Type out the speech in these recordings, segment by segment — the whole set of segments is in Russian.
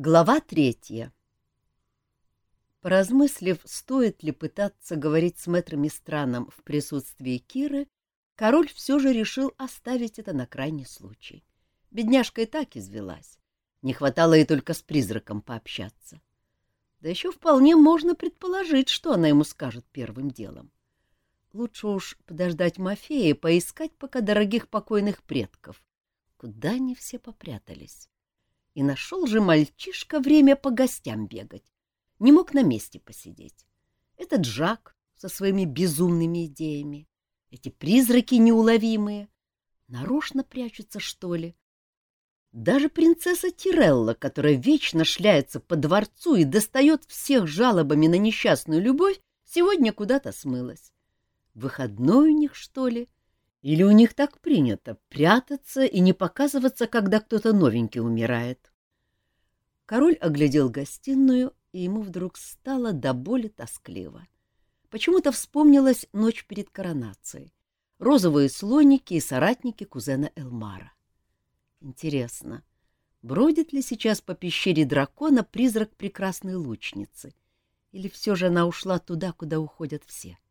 Глава третья Поразмыслив, стоит ли пытаться говорить с мэтрами страном в присутствии Киры, король все же решил оставить это на крайний случай. Бедняжка и так извелась. Не хватало ей только с призраком пообщаться. Да еще вполне можно предположить, что она ему скажет первым делом. Лучше уж подождать Мафея, поискать пока дорогих покойных предков. Куда они все попрятались? И нашел же мальчишка время по гостям бегать. Не мог на месте посидеть. Этот Жак со своими безумными идеями. Эти призраки неуловимые. Нарочно прячутся, что ли? Даже принцесса Тирелла, которая вечно шляется по дворцу и достает всех жалобами на несчастную любовь, сегодня куда-то смылась. Выходной у них, что ли? Или у них так принято — прятаться и не показываться, когда кто-то новенький умирает? Король оглядел гостиную, и ему вдруг стало до боли тоскливо. Почему-то вспомнилась ночь перед коронацией. Розовые слоники и соратники кузена Элмара. Интересно, бродит ли сейчас по пещере дракона призрак прекрасной лучницы? Или все же она ушла туда, куда уходят все? —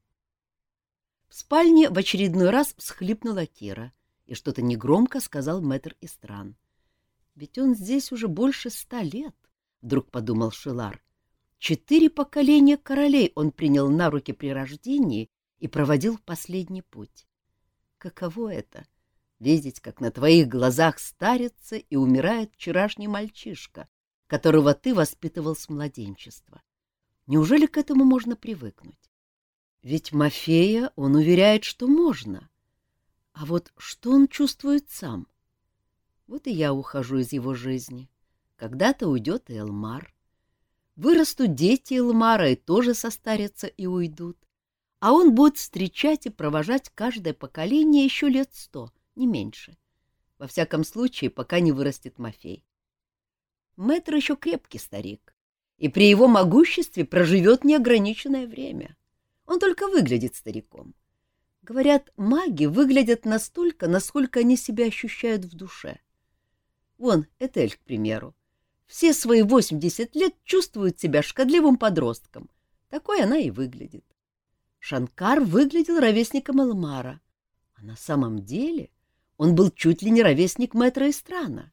в спальне в очередной раз всхлипнула Кира, и что-то негромко сказал мэтр Истран. «Ведь он здесь уже больше ста лет», — вдруг подумал Шилар. «Четыре поколения королей он принял на руки при рождении и проводил последний путь. Каково это — видеть, как на твоих глазах старится и умирает вчерашний мальчишка, которого ты воспитывал с младенчества? Неужели к этому можно привыкнуть? Ведь Мафея, он уверяет, что можно. А вот что он чувствует сам? Вот и я ухожу из его жизни. Когда-то уйдет и Элмар. Вырастут дети Элмара и тоже состарятся и уйдут. А он будет встречать и провожать каждое поколение еще лет сто, не меньше. Во всяком случае, пока не вырастет Мафей. Мэтр еще крепкий старик, и при его могуществе проживет неограниченное время. Он только выглядит стариком. Говорят, маги выглядят настолько, насколько они себя ощущают в душе. Вон, Этель, к примеру. Все свои 80 лет чувствует себя шкодливым подростком. Такой она и выглядит. Шанкар выглядел ровесником Элмара, а на самом деле он был чуть ли не ровесник мэтра Истрана.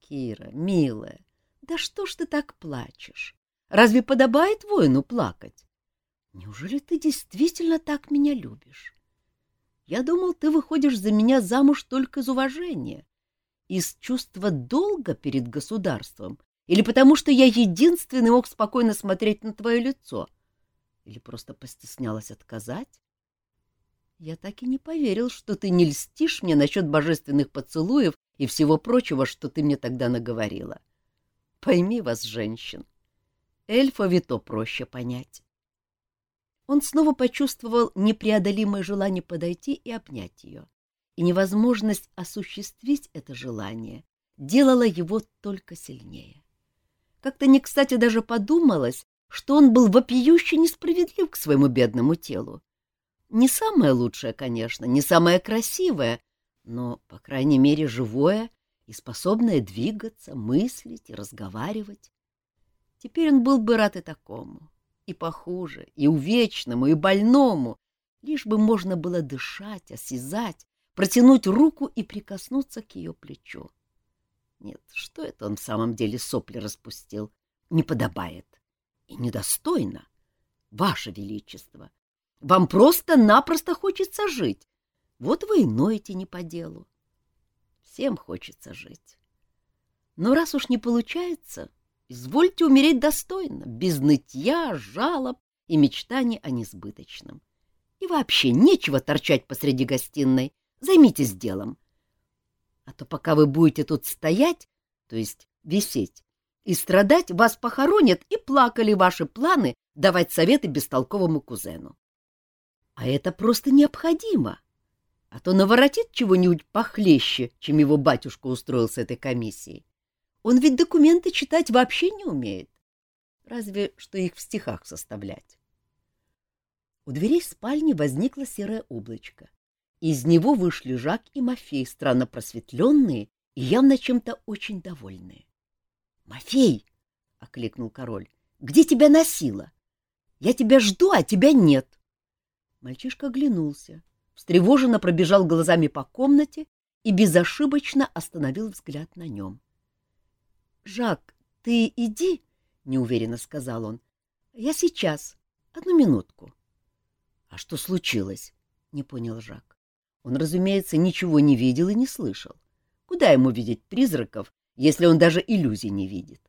Кира, милая, да что ж ты так плачешь? Разве подобает воину плакать? Неужели ты действительно так меня любишь? Я думал, ты выходишь за меня замуж только из уважения, из чувства долга перед государством, или потому что я единственный мог спокойно смотреть на твое лицо, или просто постеснялась отказать? Я так и не поверил, что ты не льстишь мне насчет божественных поцелуев и всего прочего, что ты мне тогда наговорила. Пойми вас, женщин, эльфови то проще понять. Он снова почувствовал непреодолимое желание подойти и обнять ее. И невозможность осуществить это желание делала его только сильнее. Как-то не кстати даже подумалось, что он был вопиюще несправедлив к своему бедному телу. Не самое лучшее, конечно, не самое красивое, но, по крайней мере, живое и способное двигаться, мыслить и разговаривать. Теперь он был бы рад и такому и похуже, и увечному, и больному, лишь бы можно было дышать, осязать, протянуть руку и прикоснуться к ее плечу. Нет, что это он в самом деле сопли распустил? Не подобает. И недостойно. Ваше Величество, вам просто-напросто хочется жить. Вот вы и ноете не по делу. Всем хочется жить. Но раз уж не получается, Извольте умереть достойно, без нытья, жалоб и мечтаний о несбыточном. И вообще нечего торчать посреди гостиной. Займитесь делом. А то пока вы будете тут стоять, то есть висеть, и страдать, вас похоронят и плакали ваши планы давать советы бестолковому кузену. А это просто необходимо. А то наворотит чего-нибудь похлеще, чем его батюшка устроил с этой комиссией. Он ведь документы читать вообще не умеет. Разве что их в стихах составлять. У дверей спальни возникло серое облачко. Из него вышли Жак и Мафей, странно просветленные и явно чем-то очень довольные. — Мафей! — окликнул король. — Где тебя носило? Я тебя жду, а тебя нет. Мальчишка оглянулся, встревоженно пробежал глазами по комнате и безошибочно остановил взгляд на нем. — Жак, ты иди, — неуверенно сказал он. — Я сейчас. Одну минутку. — А что случилось? — не понял Жак. Он, разумеется, ничего не видел и не слышал. Куда ему видеть призраков, если он даже иллюзий не видит?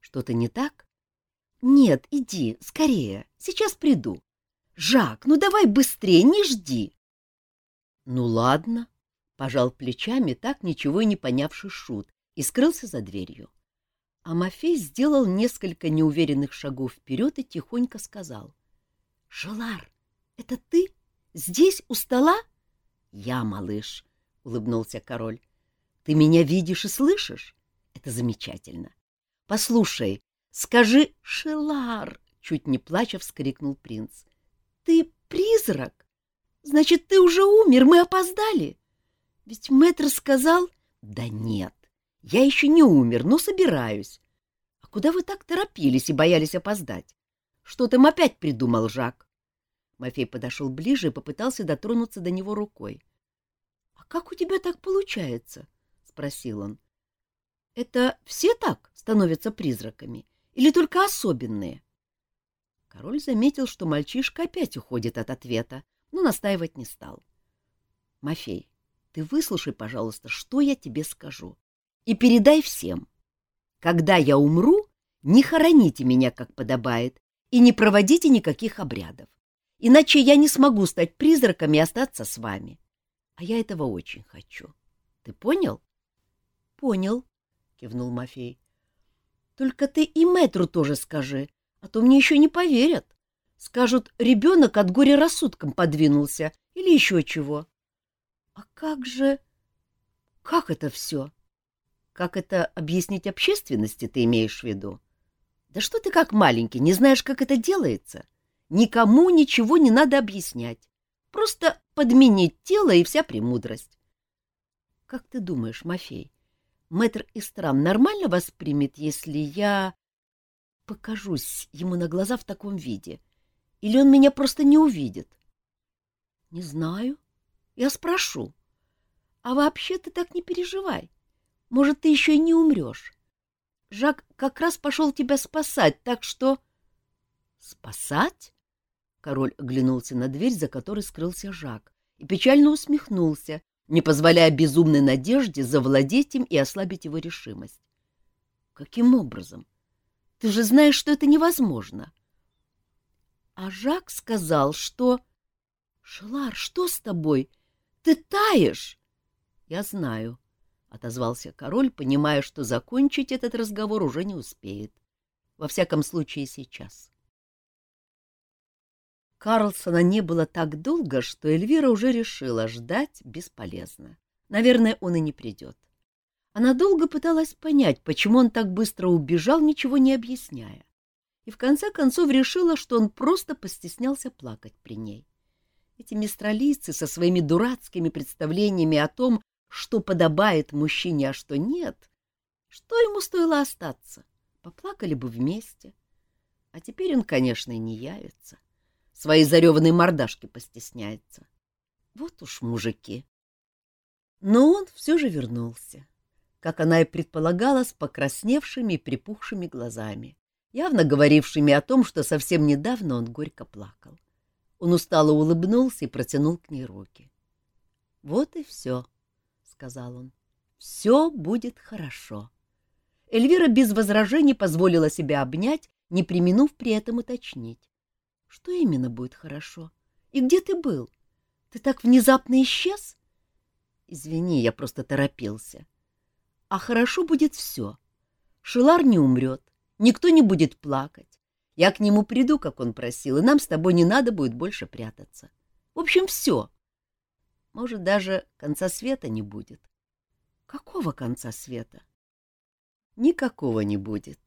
Что-то не так? — Нет, иди, скорее, сейчас приду. Жак, ну давай быстрее, не жди. — Ну ладно, — пожал плечами так ничего и не понявший шут и скрылся за дверью. А Мафей сделал несколько неуверенных шагов вперед и тихонько сказал. — Желар, это ты? Здесь, у стола? — Я, малыш, — улыбнулся король. — Ты меня видишь и слышишь? Это замечательно. Послушай, скажи «Шелар», — чуть не плача вскрикнул принц. Ты призрак? Значит, ты уже умер, мы опоздали. Ведь мэтр сказал... Да нет, я еще не умер, но собираюсь. А куда вы так торопились и боялись опоздать? Что там опять придумал Жак? Мафей подошел ближе и попытался дотронуться до него рукой. — А как у тебя так получается? — спросил он. — Это все так становятся призраками? Или только особенные? Король заметил, что мальчишка опять уходит от ответа, но настаивать не стал. — Мафей, ты выслушай, пожалуйста, что я тебе скажу, и передай всем. Когда я умру, не хороните меня, как подобает, и не проводите никаких обрядов, иначе я не смогу стать призраком и остаться с вами. А я этого очень хочу. Ты понял? — Понял, — кивнул Мафей. — Только ты и мэтру тоже скажи, а то мне еще не поверят. Скажут, ребенок от горя рассудком подвинулся или еще чего. А как же... Как это все? Как это объяснить общественности, ты имеешь в виду? Да что ты как маленький, не знаешь, как это делается? Никому ничего не надо объяснять. Просто подменить тело и вся премудрость. Как ты думаешь, Мафей, мэтр Истрам нормально воспримет, если я покажусь ему на глаза в таком виде? Или он меня просто не увидит? — Не знаю. Я спрошу. А вообще ты так не переживай. Может, ты еще и не умрешь. Жак как раз пошел тебя спасать, так что... — Спасать? Король оглянулся на дверь, за которой скрылся Жак, и печально усмехнулся, не позволяя безумной надежде завладеть им и ослабить его решимость. — Каким образом? — ты же знаешь, что это невозможно. А Жак сказал, что... Шелар, что с тобой? Ты таешь? Я знаю, — отозвался король, понимая, что закончить этот разговор уже не успеет. Во всяком случае, сейчас. Карлсона не было так долго, что Эльвира уже решила ждать бесполезно. Наверное, он и не придет. Она долго пыталась понять, почему он так быстро убежал, ничего не объясняя. И в конце концов решила, что он просто постеснялся плакать при ней. Эти мистралийцы со своими дурацкими представлениями о том, что подобает мужчине, а что нет, что ему стоило остаться? Поплакали бы вместе. А теперь он, конечно, не явится. Своей зареванной мордашки постесняется. Вот уж мужики. Но он все же вернулся как она и предполагала, с покрасневшими и припухшими глазами, явно говорившими о том, что совсем недавно он горько плакал. Он устало улыбнулся и протянул к ней руки. — Вот и все, — сказал он. — Все будет хорошо. Эльвира без возражений позволила себя обнять, не применув при этом уточнить. — Что именно будет хорошо? И где ты был? Ты так внезапно исчез? — Извини, я просто торопился. — а хорошо будет все. Шилар не умрет, никто не будет плакать. Я к нему приду, как он просил, и нам с тобой не надо будет больше прятаться. В общем, все. Может, даже конца света не будет. Какого конца света? Никакого не будет.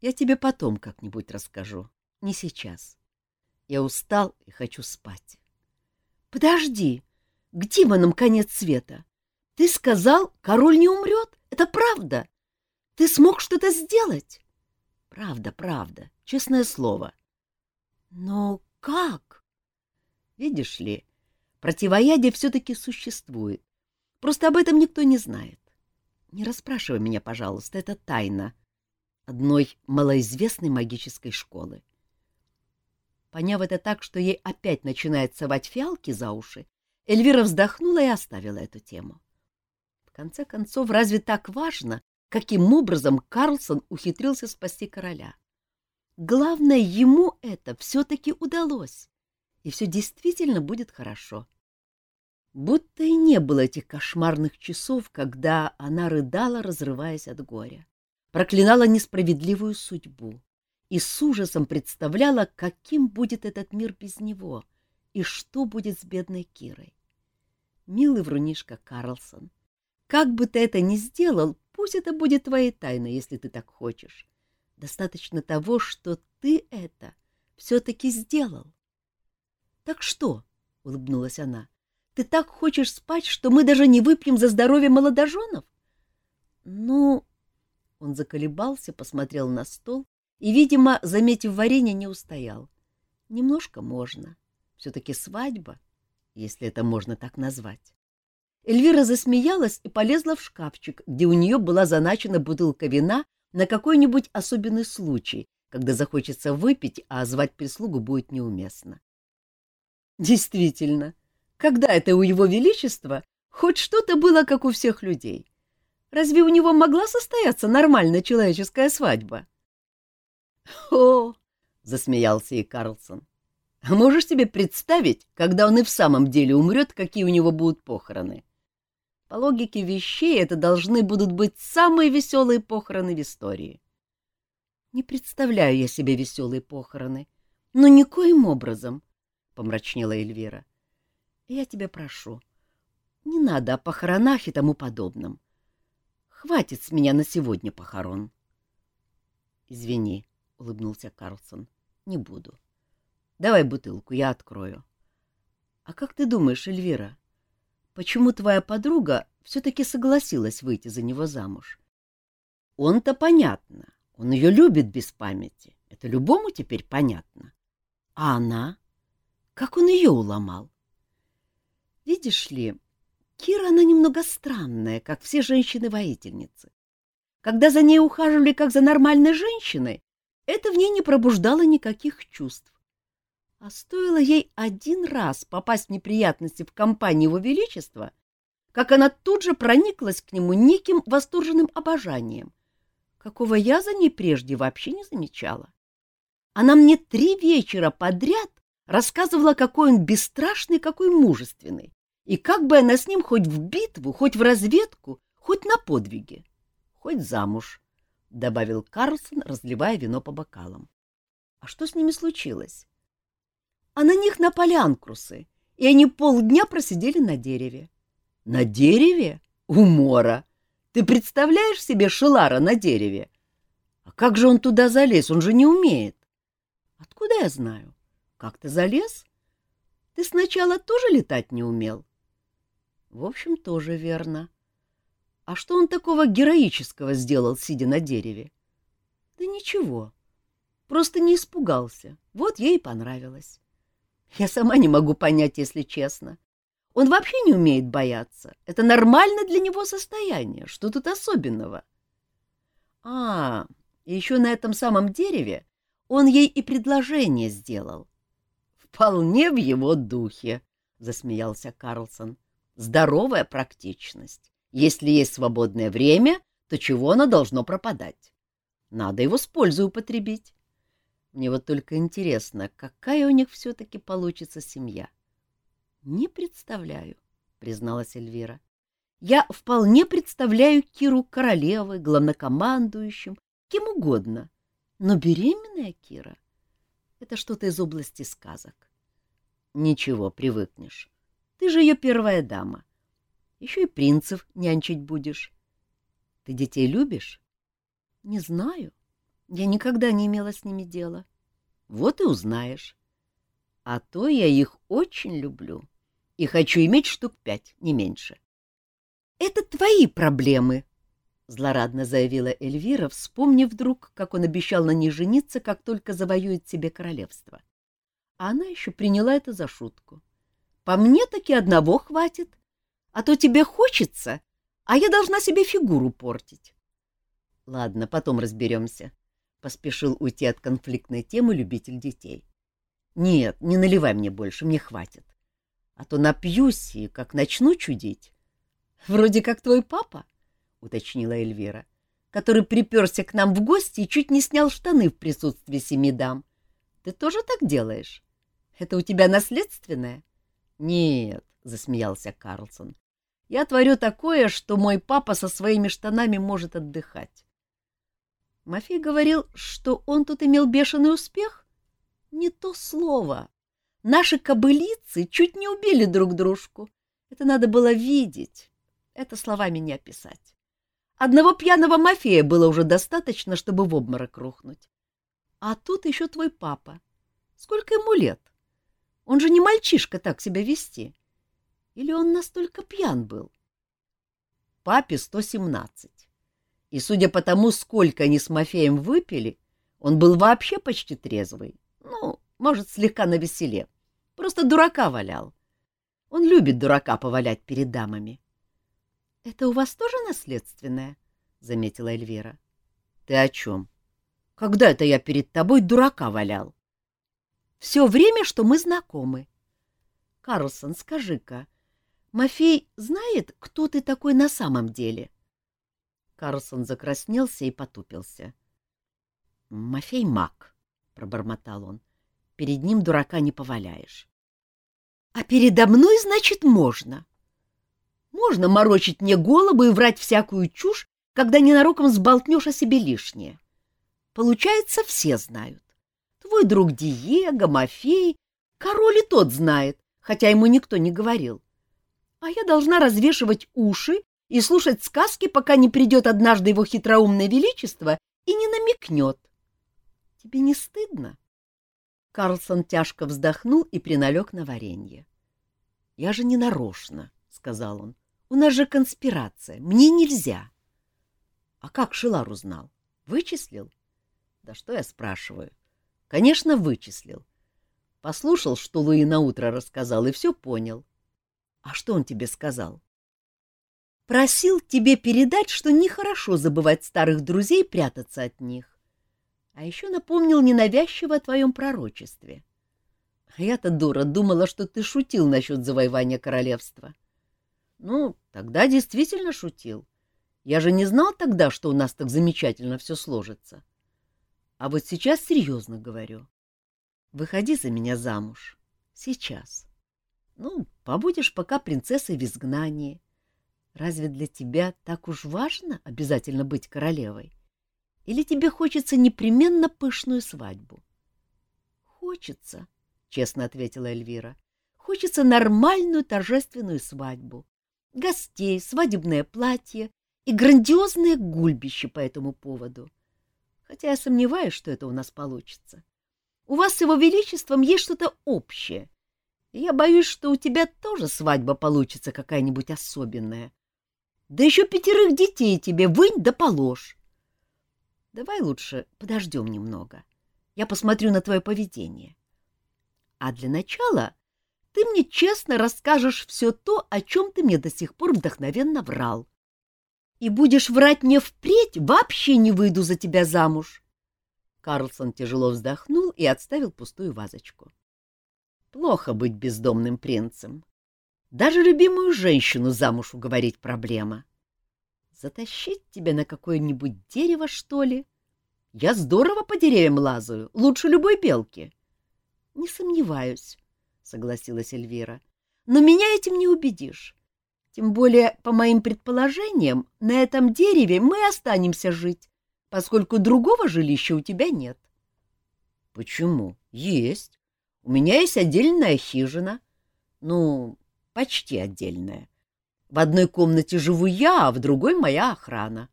Я тебе потом как-нибудь расскажу, не сейчас. Я устал и хочу спать. Подожди, к демонам конец света. Ты сказал, король не умрет? Это правда? Ты смог что-то сделать? Правда, правда, честное слово. Но как? Видишь ли, противоядие все-таки существует. Просто об этом никто не знает. Не расспрашивай меня, пожалуйста, это тайна одной малоизвестной магической школы. Поняв это так, что ей опять начинает совать фиалки за уши, Эльвира вздохнула и оставила эту тему. В конце концов, разве так важно, каким образом Карлсон ухитрился спасти короля? Главное, ему это все-таки удалось, и все действительно будет хорошо. Будто и не было этих кошмарных часов, когда она рыдала, разрываясь от горя, проклинала несправедливую судьбу и с ужасом представляла, каким будет этот мир без него и что будет с бедной Кирой. Милый врунишка Карлсон, как бы ты это ни сделал, пусть это будет твоей тайной, если ты так хочешь. Достаточно того, что ты это все-таки сделал. — Так что? — улыбнулась она. — Ты так хочешь спать, что мы даже не выпьем за здоровье молодоженов? — Ну... Он заколебался, посмотрел на стол и, видимо, заметив варенье, не устоял. Немножко можно. Все-таки свадьба, если это можно так назвать. Эльвира засмеялась и полезла в шкафчик, где у нее была заначена бутылка вина на какой-нибудь особенный случай, когда захочется выпить, а звать прислугу будет неуместно. Действительно, когда это у его величества хоть что-то было, как у всех людей? Разве у него могла состояться нормальная человеческая свадьба? — О! — засмеялся и Карлсон. — А можешь себе представить, когда он и в самом деле умрет, какие у него будут похороны? По логике вещей, это должны будут быть самые веселые похороны в истории. — Не представляю я себе веселые похороны, но никоим образом, — помрачнела Эльвира. — Я тебя прошу, не надо о похоронах и тому подобном. Хватит с меня на сегодня похорон. — Извини, —— улыбнулся Карлсон. — Не буду. Давай бутылку, я открою. — А как ты думаешь, Эльвира, почему твоя подруга все-таки согласилась выйти за него замуж? Он-то понятно, он ее любит без памяти. Это любому теперь понятно. А она? Как он ее уломал? Видишь ли, Кира, она немного странная, как все женщины-воительницы. Когда за ней ухаживали как за нормальной женщиной, это в ней не пробуждало никаких чувств. А стоило ей один раз попасть в неприятности в компании его величества, как она тут же прониклась к нему неким восторженным обожанием, какого я за ней прежде вообще не замечала. Она мне три вечера подряд рассказывала, какой он бесстрашный, какой мужественный, и как бы она с ним хоть в битву, хоть в разведку, хоть на подвиги, хоть замуж, — добавил Карлсон, разливая вино по бокалам. — А что с ними случилось? — А на них напали анкрусы, и они полдня просидели на дереве. — На дереве? Умора! Ты представляешь себе Шелара на дереве? А как же он туда залез? Он же не умеет. — Откуда я знаю? Как ты залез? Ты сначала тоже летать не умел? — В общем, тоже верно. — а что он такого героического сделал, сидя на дереве? Да ничего. Просто не испугался. Вот ей понравилось. Я сама не могу понять, если честно. Он вообще не умеет бояться. Это нормально для него состояние. Что тут особенного? А, и еще на этом самом дереве он ей и предложение сделал. Вполне в его духе, — засмеялся Карлсон. Здоровая практичность. Если есть свободное время, то чего оно должно пропадать? Надо его с пользой употребить. Мне вот только интересно, какая у них все-таки получится семья. — Не представляю, — призналась Эльвира. — Я вполне представляю Киру королевой, главнокомандующим, кем угодно. Но беременная Кира — это что-то из области сказок. — Ничего, привыкнешь. Ты же ее первая дама. Еще и принцев нянчить будешь. Ты детей любишь? — Не знаю. Я никогда не имела с ними дела. Вот и узнаешь. А то я их очень люблю и хочу иметь штук пять, не меньше. — Это твои проблемы, — злорадно заявила Эльвира, вспомнив вдруг, как он обещал на ней жениться, как только завоюет себе королевство. А она еще приняла это за шутку. По мне таки одного хватит, а то тебе хочется, а я должна себе фигуру портить. Ладно, потом разберемся. Поспешил уйти от конфликтной темы любитель детей. Нет, не наливай мне больше, мне хватит. А то напьюсь и как начну чудить. Вроде как твой папа, — уточнила Эльвира, который приперся к нам в гости и чуть не снял штаны в присутствии семи дам. Ты тоже так делаешь? Это у тебя наследственное? Нет, — засмеялся Карлсон. Я творю такое, что мой папа со своими штанами может отдыхать. Мафей говорил, что он тут имел бешеный успех? Не то слово. Наши кобылицы чуть не убили друг дружку. Это надо было видеть. Это словами не описать. Одного пьяного мафия было уже достаточно, чтобы в обморок рухнуть. А тут еще твой папа. Сколько ему лет? Он же не мальчишка так себя вести. Или он настолько пьян был? Папе 117. И судя по тому, сколько они с Мафеем выпили, он был вообще почти трезвый. Ну, может, слегка навеселе. Просто дурака валял. Он любит дурака повалять перед дамами. — Это у вас тоже наследственное? — заметила Эльвира. — Ты о чем? Когда это я перед тобой дурака валял? — Все время, что мы знакомы. — Карлсон, скажи-ка, Мафей знает, кто ты такой на самом деле? Карлсон закраснелся и потупился. — Мафей маг, — пробормотал он. — Перед ним дурака не поваляешь. — А передо мной, значит, можно. Можно морочить мне голову и врать всякую чушь, когда ненароком сболтнешь о себе лишнее. Получается, все знают. Твой друг Диего, Мафей, король и тот знает, хотя ему никто не говорил. А я должна развешивать уши и слушать сказки, пока не придет однажды его хитроумное величество и не намекнет. Тебе не стыдно? Карлсон тяжко вздохнул и приналег на варенье. — Я же не нарочно, — сказал он. — У нас же конспирация. Мне нельзя. — А как Шилар узнал? Вычислил? — Да что я спрашиваю? — Конечно, вычислил. Послушал, что Луи наутро рассказал, и все понял. — А что он тебе сказал? — Просил тебе передать, что нехорошо забывать старых друзей, прятаться от них. А еще напомнил ненавязчиво о твоем пророчестве. Я-то, дура, думала, что ты шутил насчет завоевания королевства. Ну, тогда действительно шутил. Я же не знал тогда, что у нас так замечательно все сложится. А вот сейчас серьезно говорю. Выходи за меня замуж. Сейчас. Ну, побудешь пока принцессой в изгнании. Разве для тебя так уж важно обязательно быть королевой? Или тебе хочется непременно пышную свадьбу? — Хочется, — честно ответила Эльвира. — Хочется нормальную торжественную свадьбу. Гостей, свадебное платье и грандиозное гульбище по этому поводу. Хотя я сомневаюсь, что это у нас получится. У вас с его величеством есть что-то общее. Я боюсь, что у тебя тоже свадьба получится какая-нибудь особенная. Да еще пятерых детей тебе вынь да положь. Давай лучше подождем немного. Я посмотрю на твое поведение. А для начала ты мне честно расскажешь все то, о чем ты мне до сих пор вдохновенно врал. И будешь врать мне впредь, вообще не выйду за тебя замуж. Карлсон тяжело вздохнул и отставил пустую вазочку. Плохо быть бездомным принцем. Даже любимую женщину замуж уговорить проблема. Затащить тебя на какое-нибудь дерево, что ли? Я здорово по деревьям лазаю, лучше любой белки. — Не сомневаюсь, — согласилась Эльвира. — Но меня этим не убедишь. Тем более, по моим предположениям, на этом дереве мы останемся жить, поскольку другого жилища у тебя нет. — Почему? Есть. У меня есть отдельная хижина. Ну, почти отдельная. В одной комнате живу я, а в другой моя охрана.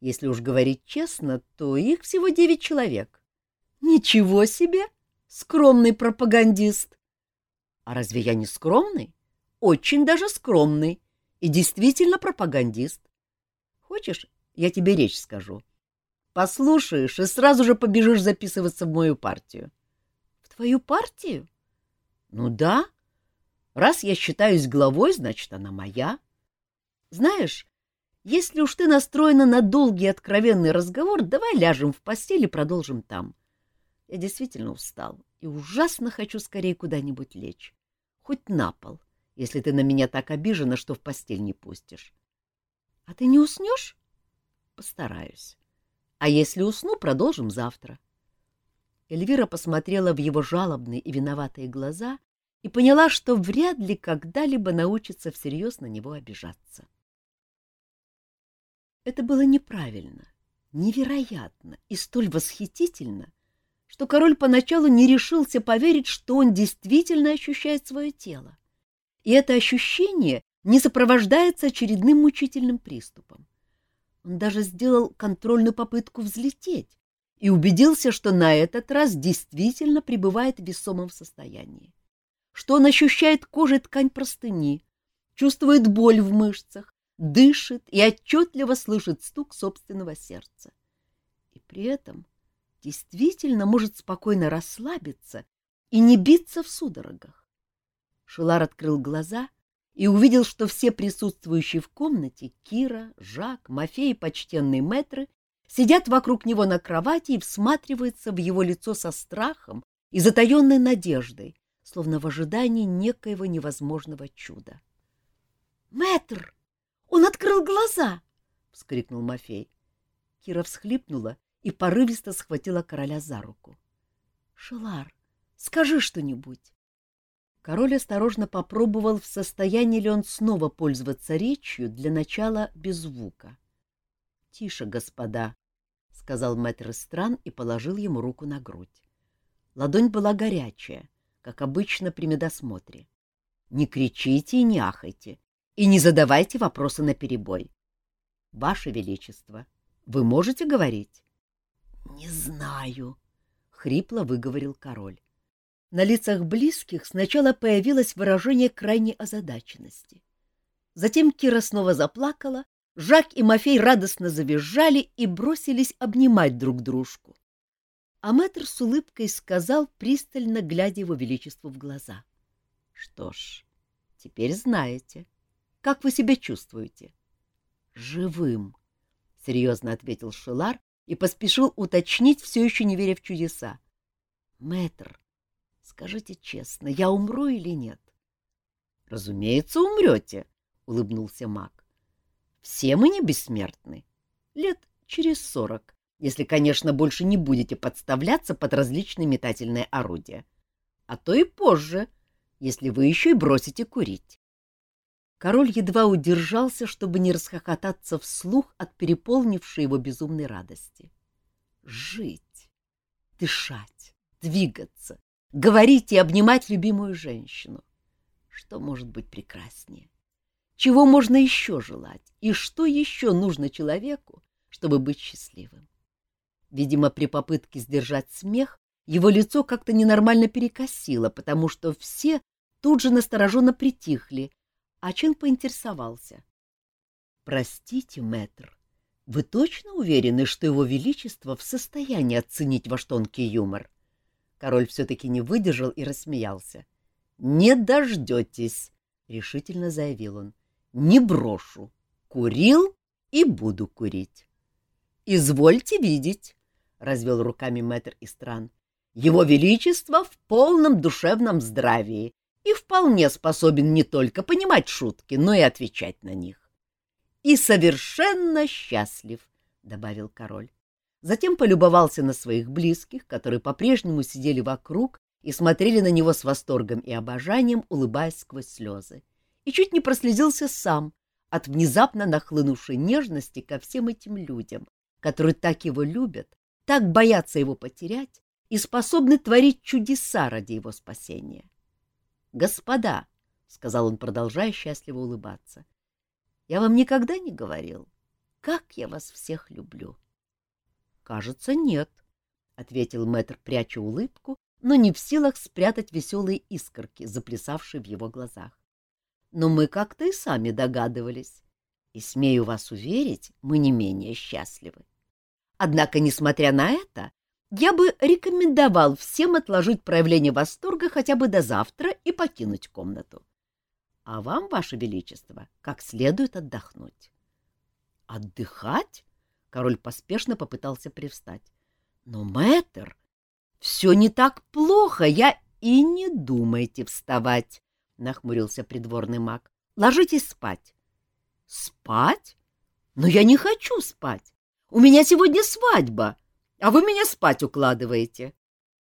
Если уж говорить честно, то их всего девять человек. Ничего себе! Скромный пропагандист! А разве я не скромный? Очень даже скромный и действительно пропагандист. Хочешь, я тебе речь скажу. Послушаешь и сразу же побежишь записываться в мою партию. — твою партию? — Ну да. Раз я считаюсь главой, значит, она моя. Знаешь, если уж ты настроена на долгий откровенный разговор, давай ляжем в постель и продолжим там. Я действительно устал и ужасно хочу скорее куда-нибудь лечь. Хоть на пол, если ты на меня так обижена, что в постель не пустишь. — А ты не уснешь? — Постараюсь. А если усну, продолжим завтра. Эльвира посмотрела в его жалобные и виноватые глаза и поняла, что вряд ли когда-либо научится всерьез на него обижаться. — это было неправильно, невероятно и столь восхитительно, что король поначалу не решился поверить, что он действительно ощущает свое тело. И это ощущение не сопровождается очередным мучительным приступом. Он даже сделал контрольную попытку взлететь и убедился, что на этот раз действительно пребывает в весомом состоянии, что он ощущает кожей ткань простыни, чувствует боль в мышцах, дышит и отчетливо слышит стук собственного сердца. И при этом действительно может спокойно расслабиться и не биться в судорогах. Шелар открыл глаза и увидел, что все присутствующие в комнате — Кира, Жак, Мафей и почтенные мэтры — сидят вокруг него на кровати и всматриваются в его лицо со страхом и затаенной надеждой, словно в ожидании некоего невозможного чуда. «Мэтр!» Он открыл глаза! — вскрикнул Мафей. Кира всхлипнула и порывисто схватила короля за руку. — Шелар, скажи что-нибудь. Король осторожно попробовал, в состоянии ли он снова пользоваться речью, для начала без звука. — Тише, господа, — сказал мэтр стран и положил ему руку на грудь. Ладонь была горячая, как обычно при медосмотре. Не кричите и не ахайте, и не задавайте вопросы наперебой. Ваше Величество, вы можете говорить? — Не знаю, — хрипло выговорил король. На лицах близких сначала появилось выражение крайней озадаченности. Затем Кира снова заплакала, Жак и Мафей радостно завизжали и бросились обнимать друг дружку. А мэтр с улыбкой сказал, пристально глядя его величеству в глаза. — Что ж, теперь знаете. — как вы себя чувствуете? — Живым, — серьезно ответил Шилар и поспешил уточнить, все еще не веря в чудеса. — Мэтр, скажите честно, я умру или нет? — Разумеется, умрете, — улыбнулся маг. — Все мы не бессмертны. Лет через сорок, если, конечно, больше не будете подставляться под различные метательные орудия. А то и позже, если вы еще и бросите курить. Король едва удержался, чтобы не расхохотаться вслух от переполнившей его безумной радости. Жить, дышать, двигаться, говорить и обнимать любимую женщину. Что может быть прекраснее? Чего можно еще желать? И что еще нужно человеку, чтобы быть счастливым? Видимо, при попытке сдержать смех его лицо как-то ненормально перекосило, потому что все тут же настороженно притихли, а Чин поинтересовался. — Простите, мэтр, вы точно уверены, что его величество в состоянии оценить ваш тонкий юмор? Король все-таки не выдержал и рассмеялся. — Не дождетесь, — решительно заявил он. — Не брошу. Курил и буду курить. — Извольте видеть, — развел руками мэтр Истран. — Его величество в полном душевном здравии и вполне способен не только понимать шутки, но и отвечать на них. — И совершенно счастлив, — добавил король. Затем полюбовался на своих близких, которые по-прежнему сидели вокруг и смотрели на него с восторгом и обожанием, улыбаясь сквозь слезы, и чуть не прослезился сам от внезапно нахлынувшей нежности ко всем этим людям, которые так его любят, так боятся его потерять и способны творить чудеса ради его спасения. Господа, — сказал он, продолжая счастливо улыбаться, — я вам никогда не говорил, как я вас всех люблю. — Кажется, нет, — ответил мэтр, пряча улыбку, но не в силах спрятать веселые искорки, заплясавшие в его глазах. Но мы как-то и сами догадывались. И, смею вас уверить, мы не менее счастливы. Однако, несмотря на это, я бы рекомендовал всем отложить проявление восторга хотя бы до завтра и покинуть комнату. А вам, Ваше Величество, как следует отдохнуть. — Отдыхать? — король поспешно попытался привстать. — Но, мэтр, все не так плохо, я и не думайте вставать, — нахмурился придворный маг. — Ложитесь спать. — Спать? Но я не хочу спать. У меня сегодня свадьба, а вы меня спать укладываете.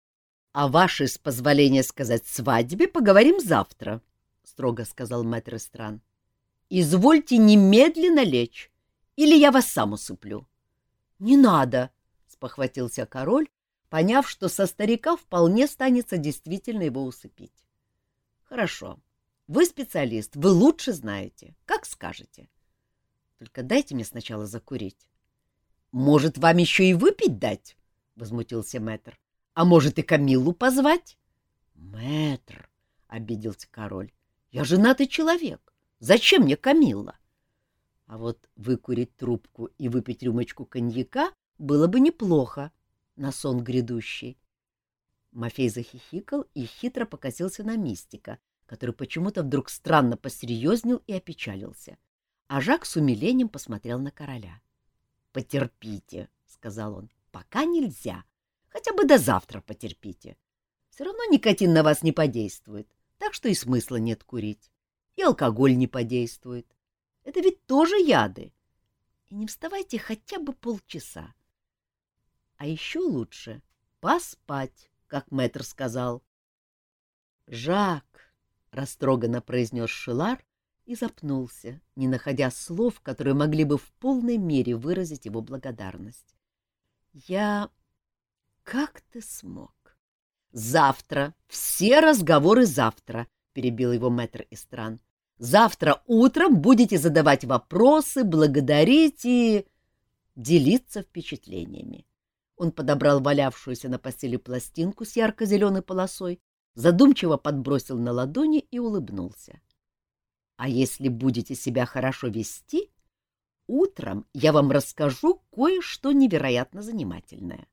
— А ваши, с позволения сказать, свадьбе поговорим завтра, — строго сказал мэтр Стран. — Извольте немедленно лечь, или я вас сам усыплю. — Не надо, — спохватился король, поняв, что со старика вполне станется действительно его усыпить. — Хорошо. Вы специалист, вы лучше знаете. Как скажете. Только дайте мне сначала закурить. Может, вам еще и выпить дать? — возмутился мэтр. — А может, и Камиллу позвать? — Мэтр, — обиделся король, — я женатый человек. Зачем мне Камилла? А вот выкурить трубку и выпить рюмочку коньяка было бы неплохо на сон грядущий. Мафей захихикал и хитро покосился на мистика, который почему-то вдруг странно посерьезнел и опечалился. А Жак с умилением посмотрел на короля. Потерпите, — сказал он, — пока нельзя. Хотя бы до завтра потерпите. Все равно никотин на вас не подействует, так что и смысла нет курить. И алкоголь не подействует. Это ведь тоже яды. И не вставайте хотя бы полчаса. А еще лучше поспать, как мэтр сказал. — Жак, — растроганно произнес Шилар, и запнулся, не находя слов, которые могли бы в полной мере выразить его благодарность. «Я... Как ты смог?» «Завтра! Все разговоры завтра!» — перебил его мэтр Истран. «Завтра утром будете задавать вопросы, благодарить и... делиться впечатлениями». Он подобрал валявшуюся на постели пластинку с ярко-зеленой полосой, задумчиво подбросил на ладони и улыбнулся. А если будете себя хорошо вести, утром я вам расскажу кое-что невероятно занимательное.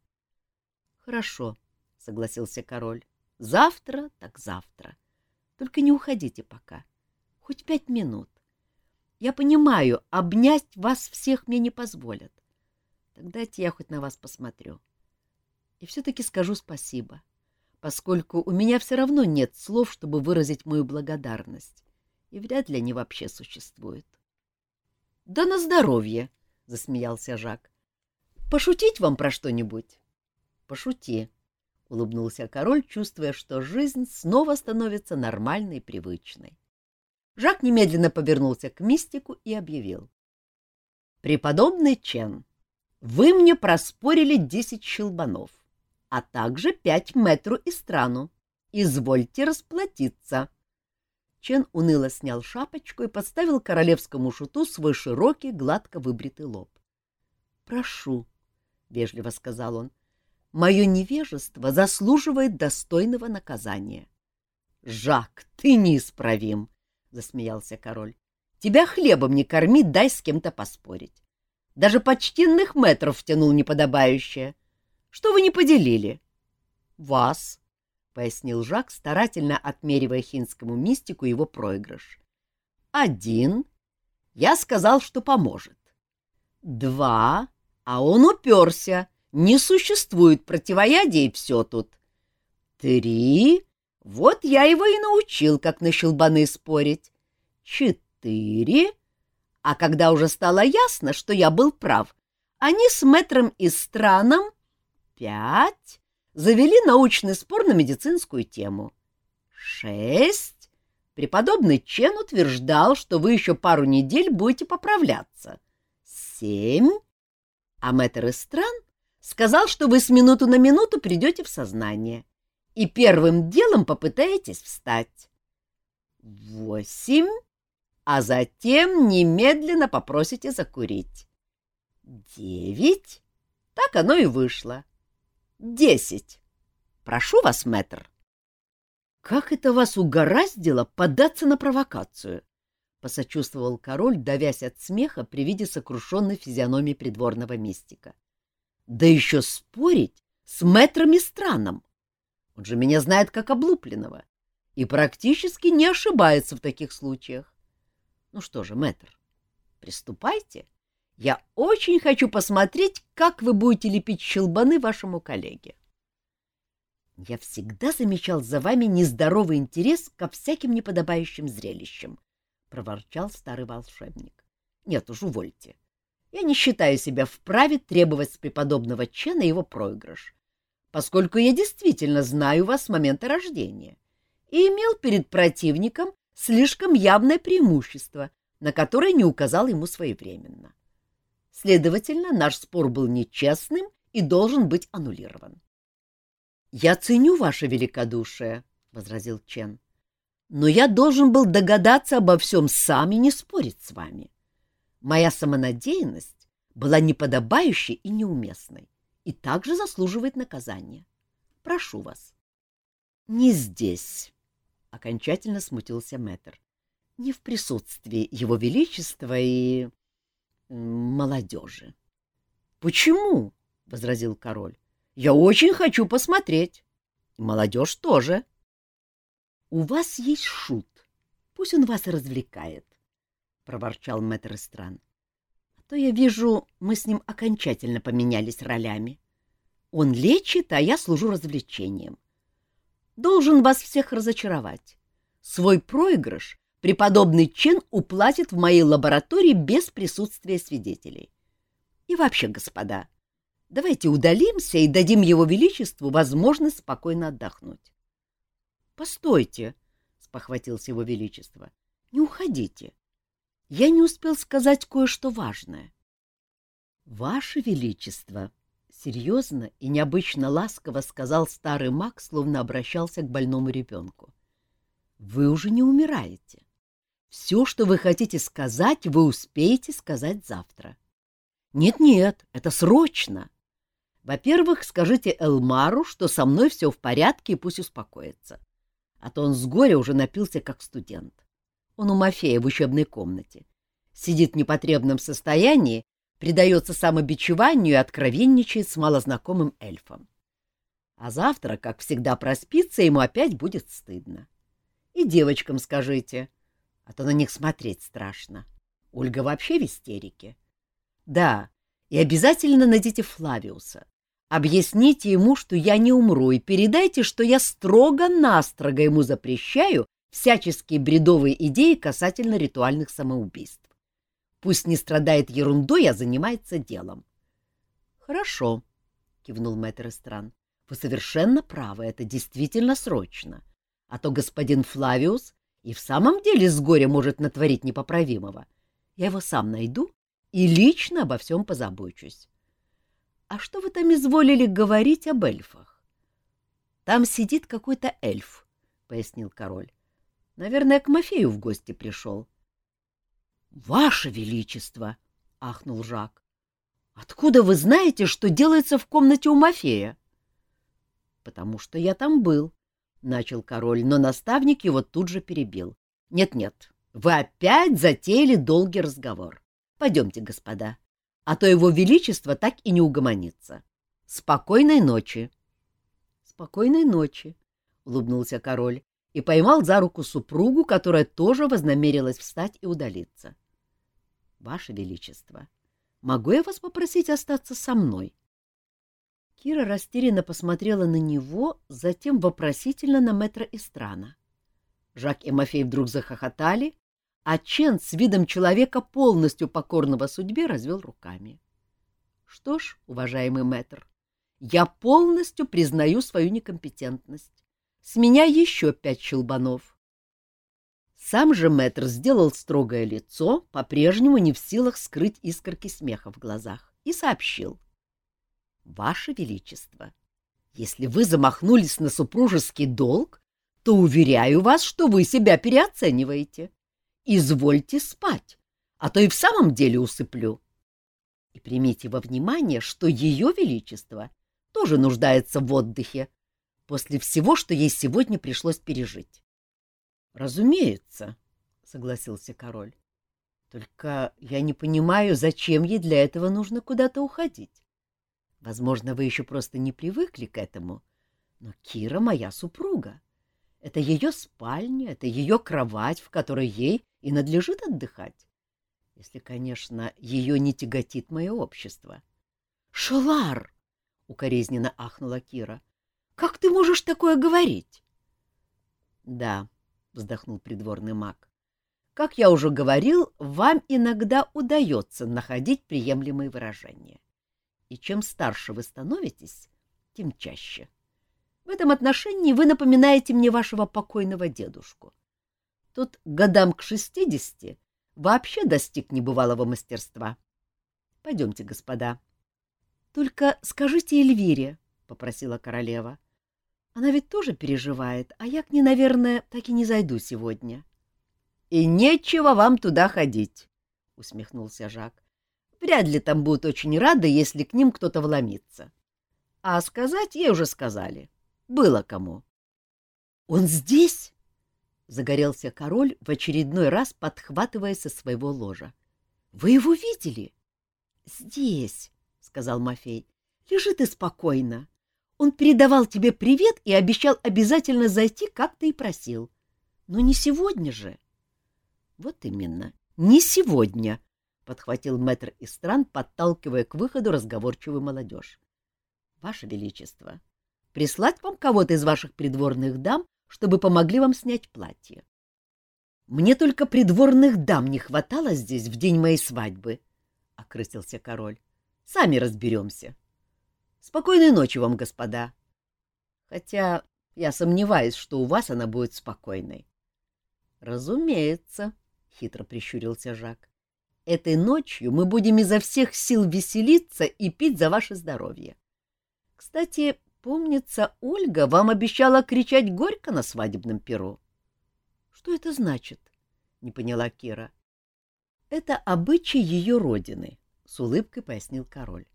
— Хорошо, — согласился король. — Завтра так завтра. Только не уходите пока. Хоть пять минут. Я понимаю, обнять вас всех мне не позволят. Тогда я хоть на вас посмотрю. И все-таки скажу спасибо, поскольку у меня все равно нет слов, чтобы выразить мою благодарность и вряд ли они вообще существуют. — Да на здоровье! — засмеялся Жак. — Пошутить вам про что-нибудь? — Пошути, — улыбнулся король, чувствуя, что жизнь снова становится нормальной и привычной. Жак немедленно повернулся к мистику и объявил. — Преподобный Чен, вы мне проспорили десять щелбанов, а также пять метру и страну. Извольте расплатиться. — Чен уныло снял шапочку и подставил королевскому шуту свой широкий, гладко выбритый лоб. — Прошу, — вежливо сказал он, — мое невежество заслуживает достойного наказания. — Жак, ты неисправим, — засмеялся король. — Тебя хлебом не корми, дай с кем-то поспорить. Даже почтенных метров втянул неподобающее. Что вы не поделили? — Вас, — пояснил Жак, старательно отмеривая хинскому мистику его проигрыш. «Один. Я сказал, что поможет. Два. А он уперся. Не существует противоядия, и все тут. Три. Вот я его и научил, как на щелбаны спорить. Четыре. А когда уже стало ясно, что я был прав, они с мэтром и страном... Пять завели научный спор на медицинскую тему. Шесть. Преподобный Чен утверждал, что вы еще пару недель будете поправляться. Семь. А мэтр Истран сказал, что вы с минуту на минуту придете в сознание и первым делом попытаетесь встать. Восемь. А затем немедленно попросите закурить. Девять. Так оно и вышло. Десять. Прошу вас, мэтр. Как это вас угораздило податься на провокацию? посочувствовал король, давясь от смеха при виде сокрушенной физиономии придворного мистика. — Да еще спорить с мэтром Истраном! Он же меня знает как облупленного и практически не ошибается в таких случаях. Ну что же, мэтр, приступайте. Я очень хочу посмотреть, как вы будете лепить щелбаны вашему коллеге. Я всегда замечал за вами нездоровый интерес ко всяким неподобающим зрелищам, проворчал старый волшебник. — Нет уж, увольте. Я не считаю себя вправе требовать с преподобного Чена его проигрыш, поскольку я действительно знаю вас с момента рождения и имел перед противником слишком явное преимущество, на которое не указал ему своевременно. Следовательно, наш спор был нечестным и должен быть аннулирован. — Я ценю ваше великодушие, — возразил Чен но я должен был догадаться обо всем сам и не спорить с вами. Моя самонадеянность была неподобающей и неуместной, и также заслуживает наказания. Прошу вас. — Не здесь, — окончательно смутился мэтр, — не в присутствии его величества и... молодежи. — Почему? — возразил король. — Я очень хочу посмотреть. Молодежь тоже. — у вас есть шут. Пусть он вас развлекает, — проворчал мэтр Стран. — А то я вижу, мы с ним окончательно поменялись ролями. Он лечит, а я служу развлечением. Должен вас всех разочаровать. Свой проигрыш преподобный Чен уплатит в моей лаборатории без присутствия свидетелей. И вообще, господа, давайте удалимся и дадим его величеству возможность спокойно отдохнуть. — Постойте, — спохватился его величество, — не уходите. Я не успел сказать кое-что важное. — Ваше величество, — серьезно и необычно ласково сказал старый маг, словно обращался к больному ребенку, — вы уже не умираете. Все, что вы хотите сказать, вы успеете сказать завтра. Нет-нет, это срочно. Во-первых, скажите Элмару, что со мной все в порядке и пусть успокоится а то он с горя уже напился как студент. Он у Мафея в учебной комнате. Сидит в непотребном состоянии, предается самобичеванию и откровенничает с малознакомым эльфом. А завтра, как всегда, проспится, ему опять будет стыдно. И девочкам скажите, а то на них смотреть страшно. Ольга вообще в истерике. Да, и обязательно найдите Флавиуса. Объясните ему, что я не умру, и передайте, что я строго-настрого ему запрещаю всяческие бредовые идеи касательно ритуальных самоубийств. Пусть не страдает ерундой, а занимается делом. — Хорошо, — кивнул мэтр Эстран. — Вы совершенно правы, это действительно срочно. А то господин Флавиус и в самом деле с горя может натворить непоправимого. Я его сам найду и лично обо всем позабочусь. А что вы там изволили говорить об эльфах? — Там сидит какой-то эльф, — пояснил король. — Наверное, к Мафею в гости пришел. — Ваше Величество! — ахнул Жак. — Откуда вы знаете, что делается в комнате у Мафея? — Потому что я там был, — начал король, но наставник его тут же перебил. Нет, — Нет-нет, вы опять затеяли долгий разговор. Пойдемте, господа. — а то его величество так и не угомонится. Спокойной ночи. — Спокойной ночи, — улыбнулся король и поймал за руку супругу, которая тоже вознамерилась встать и удалиться. — Ваше величество, могу я вас попросить остаться со мной? Кира растерянно посмотрела на него, затем вопросительно на мэтра Истрана. Жак и Мафей вдруг захохотали, а Чен с видом человека, полностью покорного судьбе, развел руками. — Что ж, уважаемый мэтр, я полностью признаю свою некомпетентность. С меня еще пять щелбанов. Сам же мэтр сделал строгое лицо, по-прежнему не в силах скрыть искорки смеха в глазах, и сообщил. — Ваше Величество, если вы замахнулись на супружеский долг, то уверяю вас, что вы себя переоцениваете. — Извольте спать, а то и в самом деле усыплю. И примите во внимание, что ее величество тоже нуждается в отдыхе после всего, что ей сегодня пришлось пережить. — Разумеется, — согласился король. Только я не понимаю, зачем ей для этого нужно куда-то уходить. Возможно, вы еще просто не привыкли к этому, но Кира моя супруга. Это ее спальня, это ее кровать, в которой ей и надлежит отдыхать. Если, конечно, ее не тяготит мое общество. — Шалар! — укоризненно ахнула Кира. — Как ты можешь такое говорить? — Да, — вздохнул придворный маг. — Как я уже говорил, вам иногда удается находить приемлемые выражения. И чем старше вы становитесь, тем чаще. — в этом отношении вы напоминаете мне вашего покойного дедушку. Тут годам к шестидесяти вообще достиг небывалого мастерства. Пойдемте, господа. — Только скажите Эльвире, — попросила королева. — Она ведь тоже переживает, а я к ней, наверное, так и не зайду сегодня. — И нечего вам туда ходить, — усмехнулся Жак. — Вряд ли там будут очень рады, если к ним кто-то вломится. А сказать ей уже сказали. Было кому. — Он здесь? — загорелся король в очередной раз, подхватывая со своего ложа. — Вы его видели? — Здесь, — сказал Мафей. — Лежи ты спокойно. Он передавал тебе привет и обещал обязательно зайти, как ты и просил. Но не сегодня же. — Вот именно, не сегодня, — подхватил мэтр Истран, подталкивая к выходу разговорчивую молодежь. — Ваше Величество, прислать вам кого-то из ваших придворных дам, чтобы помогли вам снять платье. Мне только придворных дам не хватало здесь в день моей свадьбы, — окрысился король. — Сами разберемся. Спокойной ночи вам, господа. Хотя я сомневаюсь, что у вас она будет спокойной. — Разумеется, — хитро прищурился Жак. — Этой ночью мы будем изо всех сил веселиться и пить за ваше здоровье. Кстати, Помнится, Ольга вам обещала кричать горько на свадебном перу. — Что это значит? — не поняла Кира. — Это обычай ее родины, — с улыбкой пояснил король.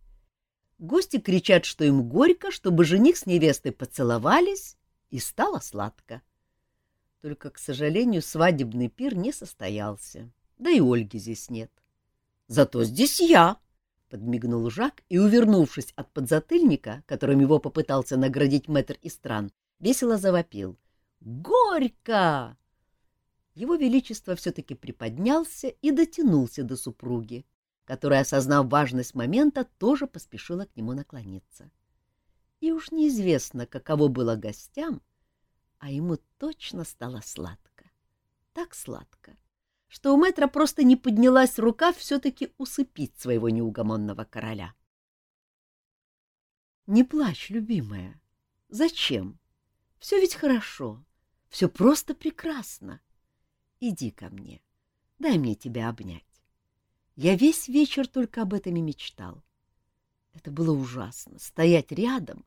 Гости кричат, что им горько, чтобы жених с невестой поцеловались, и стало сладко. Только, к сожалению, свадебный пир не состоялся, да и Ольги здесь нет. Зато здесь я, — подмигнул Жак и, увернувшись от подзатыльника, которым его попытался наградить мэтр Истран, весело завопил. «Горько!» Его Величество все-таки приподнялся и дотянулся до супруги, которая, осознав важность момента, тоже поспешила к нему наклониться. И уж неизвестно, каково было гостям, а ему точно стало сладко. Так сладко, что у мэтра просто не поднялась рука все-таки усыпить своего неугомонного короля. — Не плачь, любимая. Зачем? Все ведь хорошо, все просто прекрасно. Иди ко мне, дай мне тебя обнять. Я весь вечер только об этом и мечтал. Это было ужасно — стоять рядом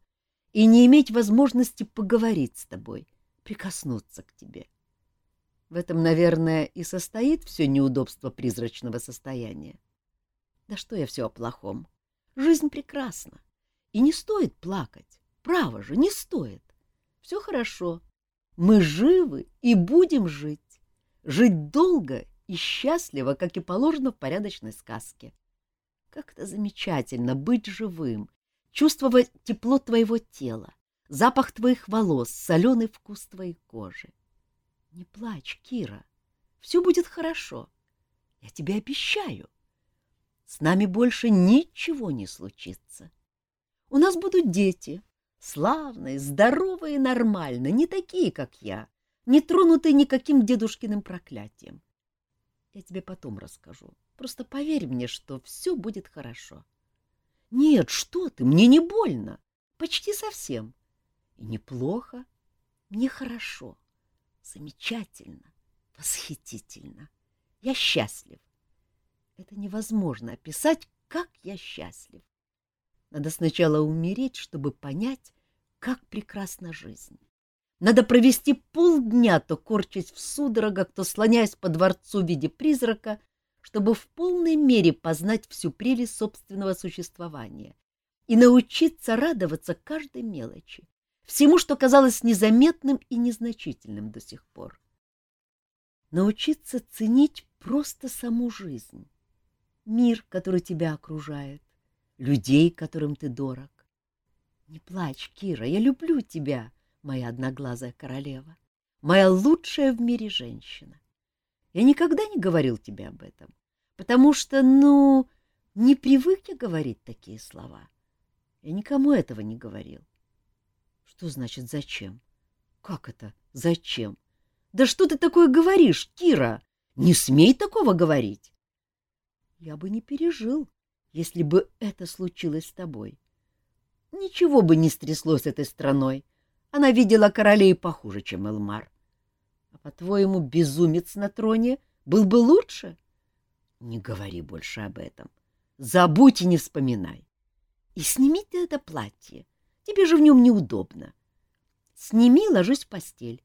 и не иметь возможности поговорить с тобой, прикоснуться к тебе. — в этом, наверное, и состоит все неудобство призрачного состояния. Да что я все о плохом? Жизнь прекрасна. И не стоит плакать. Право же, не стоит. Все хорошо. Мы живы и будем жить. Жить долго и счастливо, как и положено в порядочной сказке. Как это замечательно быть живым, чувствовать тепло твоего тела, запах твоих волос, соленый вкус твоей кожи. Не плачь, Кира. Все будет хорошо. Я тебе обещаю. С нами больше ничего не случится. У нас будут дети. Славные, здоровые нормальные, не такие, как я, не тронутые никаким дедушкиным проклятием. Я тебе потом расскажу. Просто поверь мне, что все будет хорошо. Нет, что ты, мне не больно. Почти совсем. И неплохо. Мне хорошо. Замечательно, восхитительно. Я счастлив. Это невозможно описать, как я счастлив. Надо сначала умереть, чтобы понять, как прекрасна жизнь. Надо провести полдня, то корчась в судорогах, то слоняясь по дворцу в виде призрака, чтобы в полной мере познать всю прелесть собственного существования и научиться радоваться каждой мелочи, всему, что казалось незаметным и незначительным до сих пор. научиться ценить просто саму жизнь, мир, который тебя окружает, людей, которым ты дорог. Не плачь, Кира, я люблю тебя, моя одноглазая королева, моя лучшая в мире женщина. Я никогда не говорил тебе об этом, потому что, ну, не привык я говорить такие слова. Я никому этого не говорил. Что значит «зачем»? Как это «зачем»? Да что ты такое говоришь, Кира? Не смей такого говорить. Я бы не пережил, если бы это случилось с тобой. Ничего бы не стряслось этой страной. Она видела королей похуже, чем Элмар. А по-твоему, безумец на троне был бы лучше? Не говори больше об этом. Забудь и не вспоминай. И сними ты это платье. Тебе же в нем неудобно. Сними, ложись в постель.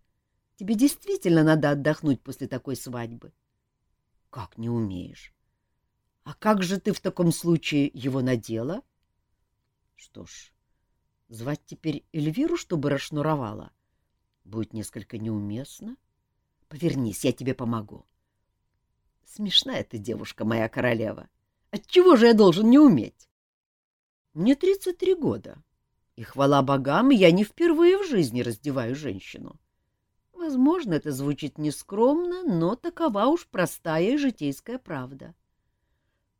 Тебе действительно надо отдохнуть после такой свадьбы. Как не умеешь? А как же ты в таком случае его надела? Что ж, звать теперь Эльвиру, чтобы расшнуровала, будет несколько неуместно. Повернись, я тебе помогу. Смешная ты девушка, моя королева. Отчего же я должен не уметь? Мне 33 года, и, хвала богам, я не впервые в жизни раздеваю женщину. Возможно, это звучит нескромно, но такова уж простая и житейская правда.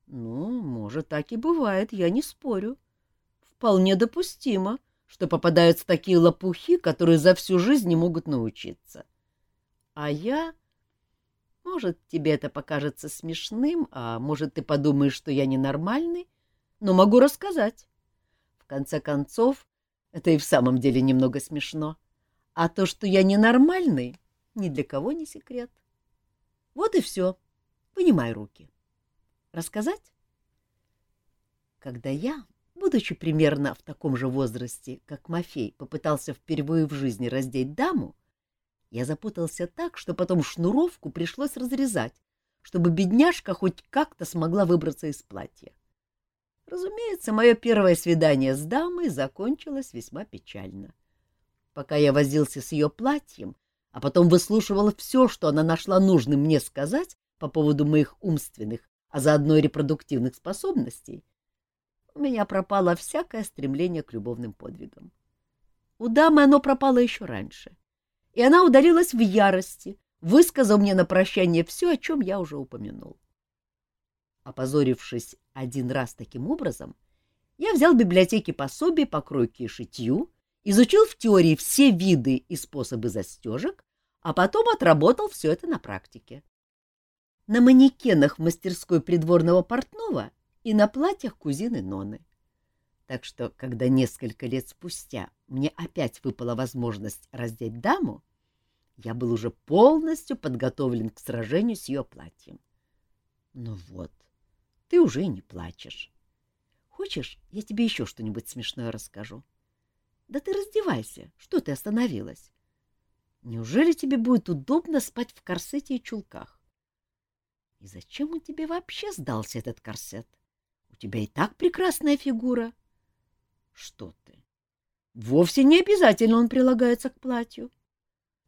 Ну, может, так и бывает, я не спорю. Вполне допустимо, что попадаются такие лопухи, которые за всю жизнь не могут научиться. А я... Может, тебе это покажется смешным, а может, ты подумаешь, что я ненормальный, но могу рассказать. В конце концов, это и в самом деле немного смешно. А то, что я ненормальный, ни для кого не секрет. Вот и все. Понимай руки. Рассказать? Когда я, будучи примерно в таком же возрасте, как Мафей, попытался впервые в жизни раздеть даму, я запутался так, что потом шнуровку пришлось разрезать, чтобы бедняжка хоть как-то смогла выбраться из платья. Разумеется, мое первое свидание с дамой закончилось весьма печально. Пока я возился с ее платьем, а потом выслушивал все, что она нашла нужным мне сказать по поводу моих умственных, а заодно и репродуктивных способностей, у меня пропало всякое стремление к любовным подвигам. У дамы оно пропало еще раньше и она удалилась в ярости, высказав мне на прощание все, о чем я уже упомянул. Опозорившись один раз таким образом, я взял в библиотеке пособие по кройке и шитью, изучил в теории все виды и способы застежек, а потом отработал все это на практике. На манекенах в мастерской придворного портного и на платьях кузины Ноны. Так что, когда несколько лет спустя мне опять выпала возможность раздеть даму, я был уже полностью подготовлен к сражению с ее платьем. Ну вот, ты уже не плачешь. Хочешь, я тебе еще что-нибудь смешное расскажу? Да ты раздевайся, что ты остановилась? Неужели тебе будет удобно спать в корсете и чулках? И зачем он тебе вообще сдался, этот корсет? У тебя и так прекрасная фигура. — что ты? Вовсе не обязательно он прилагается к платью.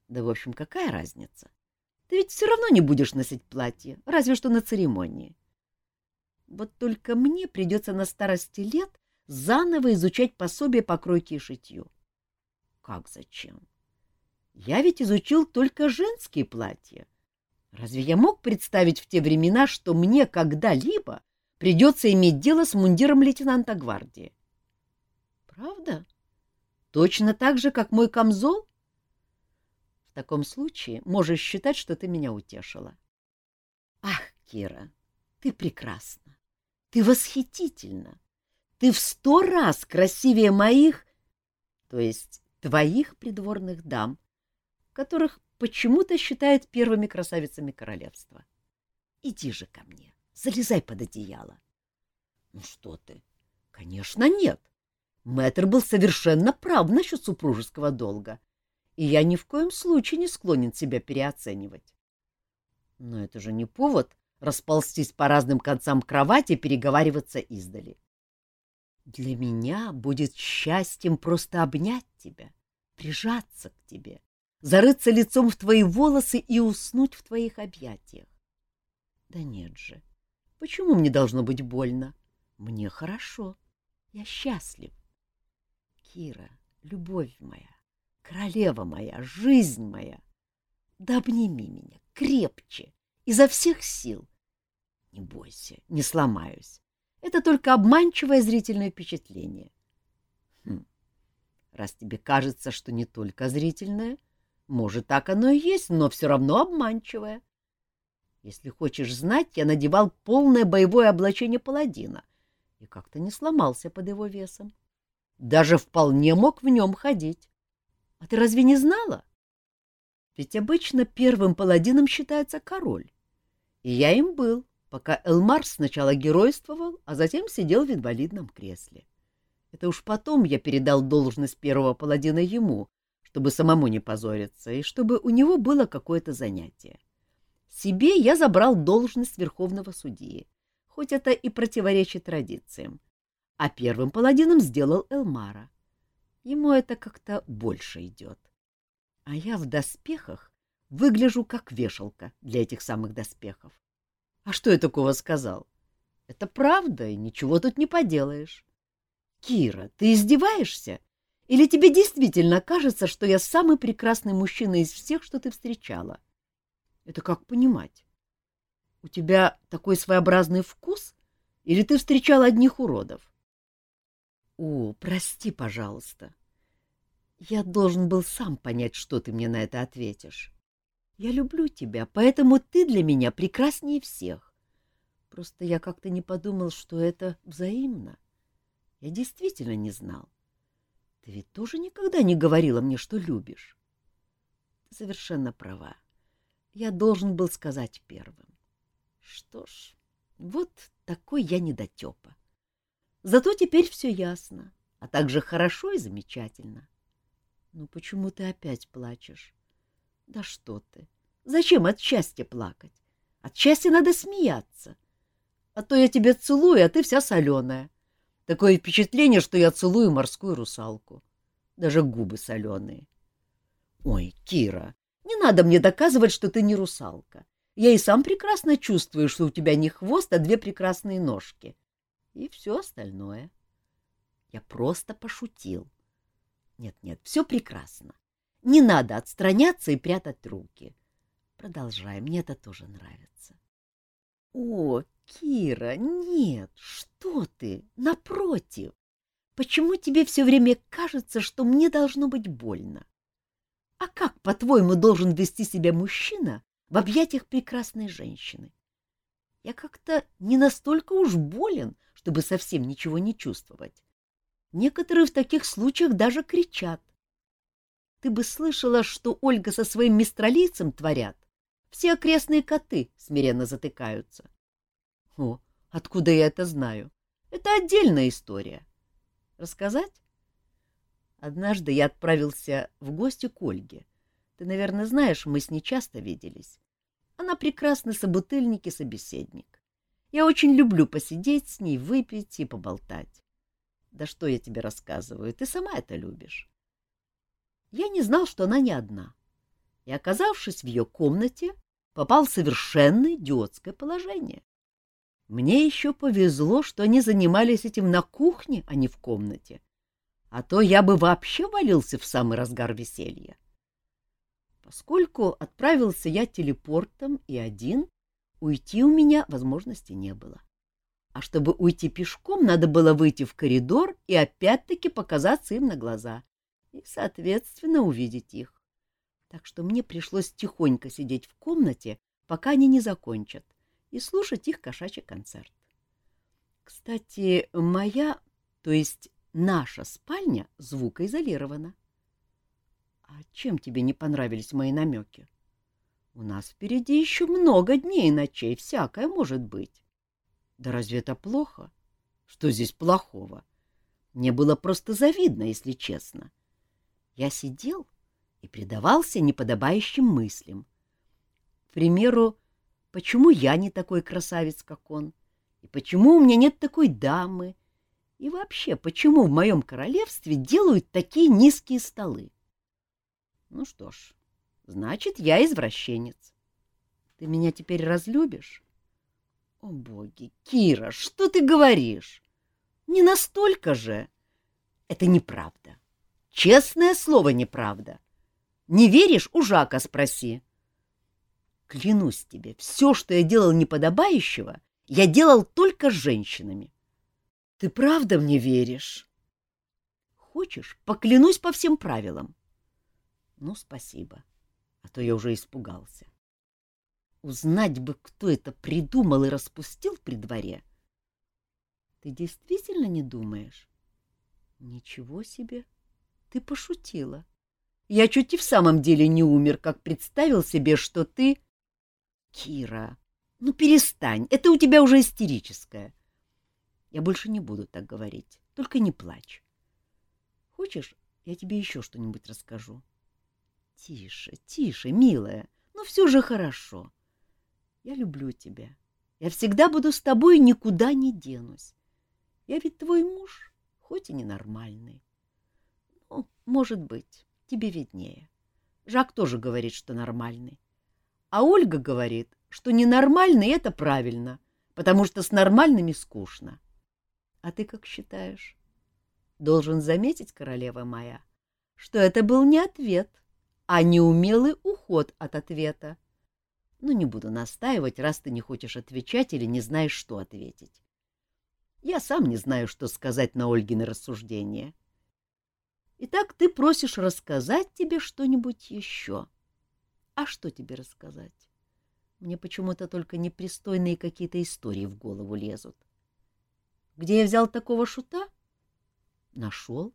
Да, в общем, какая разница? Ты ведь все равно не будешь носить платье, разве что на церемонии. Вот только мне придется на старости лет заново изучать пособие по кройке и шитью. Как зачем? Я ведь изучил только женские платья. Разве я мог представить в те времена, что мне когда-либо придется иметь дело с мундиром лейтенанта гвардии? Правда? Точно так же, как мой камзол? В таком случае можешь считать, что ты меня утешила. Ах, Кира, ты прекрасна. Ты восхитительна. Ты в сто раз красивее моих, то есть твоих придворных дам, которых почему-то считают первыми красавицами королевства. Иди же ко мне, залезай под одеяло. Ну что ты? Конечно, нет. Мэтр был совершенно прав насчет супружеского долга, и я ни в коем случае не склонен себя переоценивать. Но это же не повод расползтись по разным концам кровати и переговариваться издали. Для меня будет счастьем просто обнять тебя, прижаться к тебе, зарыться лицом в твои волосы и уснуть в твоих объятиях. Да нет же, почему мне должно быть больно? Мне хорошо, я счастлив. Кира, любовь моя, королева моя, жизнь моя, да обними меня крепче, изо всех сил. Не бойся, не сломаюсь. Это только обманчивое зрительное впечатление. Хм. Раз тебе кажется, что не только зрительное, может, так оно и есть, но все равно обманчивое. Если хочешь знать, я надевал полное боевое облачение паладина и как-то не сломался под его весом. Даже вполне мог в нем ходить. А ты разве не знала? Ведь обычно первым паладином считается король. Я им был, пока Элмар сначала геройствовал, а затем сидел в инвалидном кресле. Это уж потом я передал должность первого паладина ему, чтобы самому не позориться, и чтобы у него было какое-то занятие. Себе я забрал должность верховного судьи, хоть это и противоречит традициям, а первым паладином сделал Элмара. Ему это как-то больше идет. А я в доспехах выгляжу как вешалка для этих самых доспехов. А что я такого сказал? Это правда, и ничего тут не поделаешь. Кира, ты издеваешься? Или тебе действительно кажется, что я самый прекрасный мужчина из всех, что ты встречала? Это как понимать? У тебя такой своеобразный вкус? Или ты встречал одних уродов? О, прости, пожалуйста. Я должен был сам понять, что ты мне на это ответишь. Я люблю тебя, поэтому ты для меня прекраснее всех. Просто я как-то не подумал, что это взаимно. Я действительно не знал. Ты ведь тоже никогда не говорила мне, что любишь. Ты совершенно права. Я должен был сказать первым. Что ж, вот такой я недотепа. Зато теперь все ясно, а также хорошо и замечательно. Ну почему ты опять плачешь? Да что ты! Зачем от счастья плакать? От счастья надо смеяться. А то я тебя целую, а ты вся соленая. Такое впечатление, что я целую морскую русалку. Даже губы соленые. Ой, Кира, не надо мне доказывать, что ты не русалка. Я и сам прекрасно чувствую, что у тебя не хвост, а две прекрасные ножки. И все остальное. Я просто пошутил. Нет-нет, все прекрасно. Не надо отстраняться и прятать руки. Продолжай, мне это тоже нравится. О, Кира, нет, что ты, напротив. Почему тебе все время кажется, что мне должно быть больно? А как, по-твоему, должен вести себя мужчина в объятиях прекрасной женщины? Я как-то не настолько уж болен, чтобы совсем ничего не чувствовать. Некоторые в таких случаях даже кричат. Ты бы слышала, что Ольга со своим мистралийцем творят. Все окрестные коты смиренно затыкаются. О, откуда я это знаю? Это отдельная история. Рассказать? Однажды я отправился в гости к Ольге. Ты, наверное, знаешь, мы с ней часто виделись. Она прекрасный собутыльник и собеседник. Я очень люблю посидеть с ней, выпить и поболтать. Да что я тебе рассказываю, ты сама это любишь. Я не знал, что она не одна. И, оказавшись в ее комнате, попал в совершенно идиотское положение. Мне еще повезло, что они занимались этим на кухне, а не в комнате. А то я бы вообще валился в самый разгар веселья. Поскольку отправился я телепортом и один, уйти у меня возможности не было. А чтобы уйти пешком, надо было выйти в коридор и опять-таки показаться им на глаза и, соответственно, увидеть их. Так что мне пришлось тихонько сидеть в комнате, пока они не закончат, и слушать их кошачий концерт. Кстати, моя, то есть наша спальня звукоизолирована. А чем тебе не понравились мои намеки? У нас впереди еще много дней и ночей, всякое может быть. Да разве это плохо? Что здесь плохого? Мне было просто завидно, если честно. Я сидел и предавался неподобающим мыслям. К примеру, почему я не такой красавец, как он, и почему у меня нет такой дамы, и вообще, почему в моем королевстве делают такие низкие столы. Ну что ж, Значит, я извращенец. Ты меня теперь разлюбишь? О, боги, Кира, что ты говоришь? Не настолько же. Это неправда. Честное слово, неправда. Не веришь, у Жака спроси. Клянусь тебе, все, что я делал неподобающего, я делал только с женщинами. Ты правда мне веришь? Хочешь, поклянусь по всем правилам. Ну, спасибо, а то я уже испугался. Узнать бы, кто это придумал и распустил при дворе. Ты действительно не думаешь? Ничего себе! Ты пошутила. Я чуть и в самом деле не умер, как представил себе, что ты... Кира, ну перестань, это у тебя уже истерическое. Я больше не буду так говорить, только не плачь. Хочешь, я тебе еще что-нибудь расскажу? Тише, тише, милая, но все же хорошо. Я люблю тебя. Я всегда буду с тобой никуда не денусь. Я ведь твой муж, хоть и ненормальный. Ну, может быть, тебе виднее. Жак тоже говорит, что нормальный. А Ольга говорит, что ненормальный — это правильно, потому что с нормальными скучно. А ты как считаешь? Должен заметить, королева моя, что это был не ответ, а неумелый уход от ответа. Но не буду настаивать, раз ты не хочешь отвечать или не знаешь, что ответить. Я сам не знаю, что сказать на Ольгины рассуждения. Итак, ты просишь рассказать тебе что-нибудь еще. А что тебе рассказать? Мне почему-то только непристойные какие-то истории в голову лезут. Где я взял такого шута? Нашел.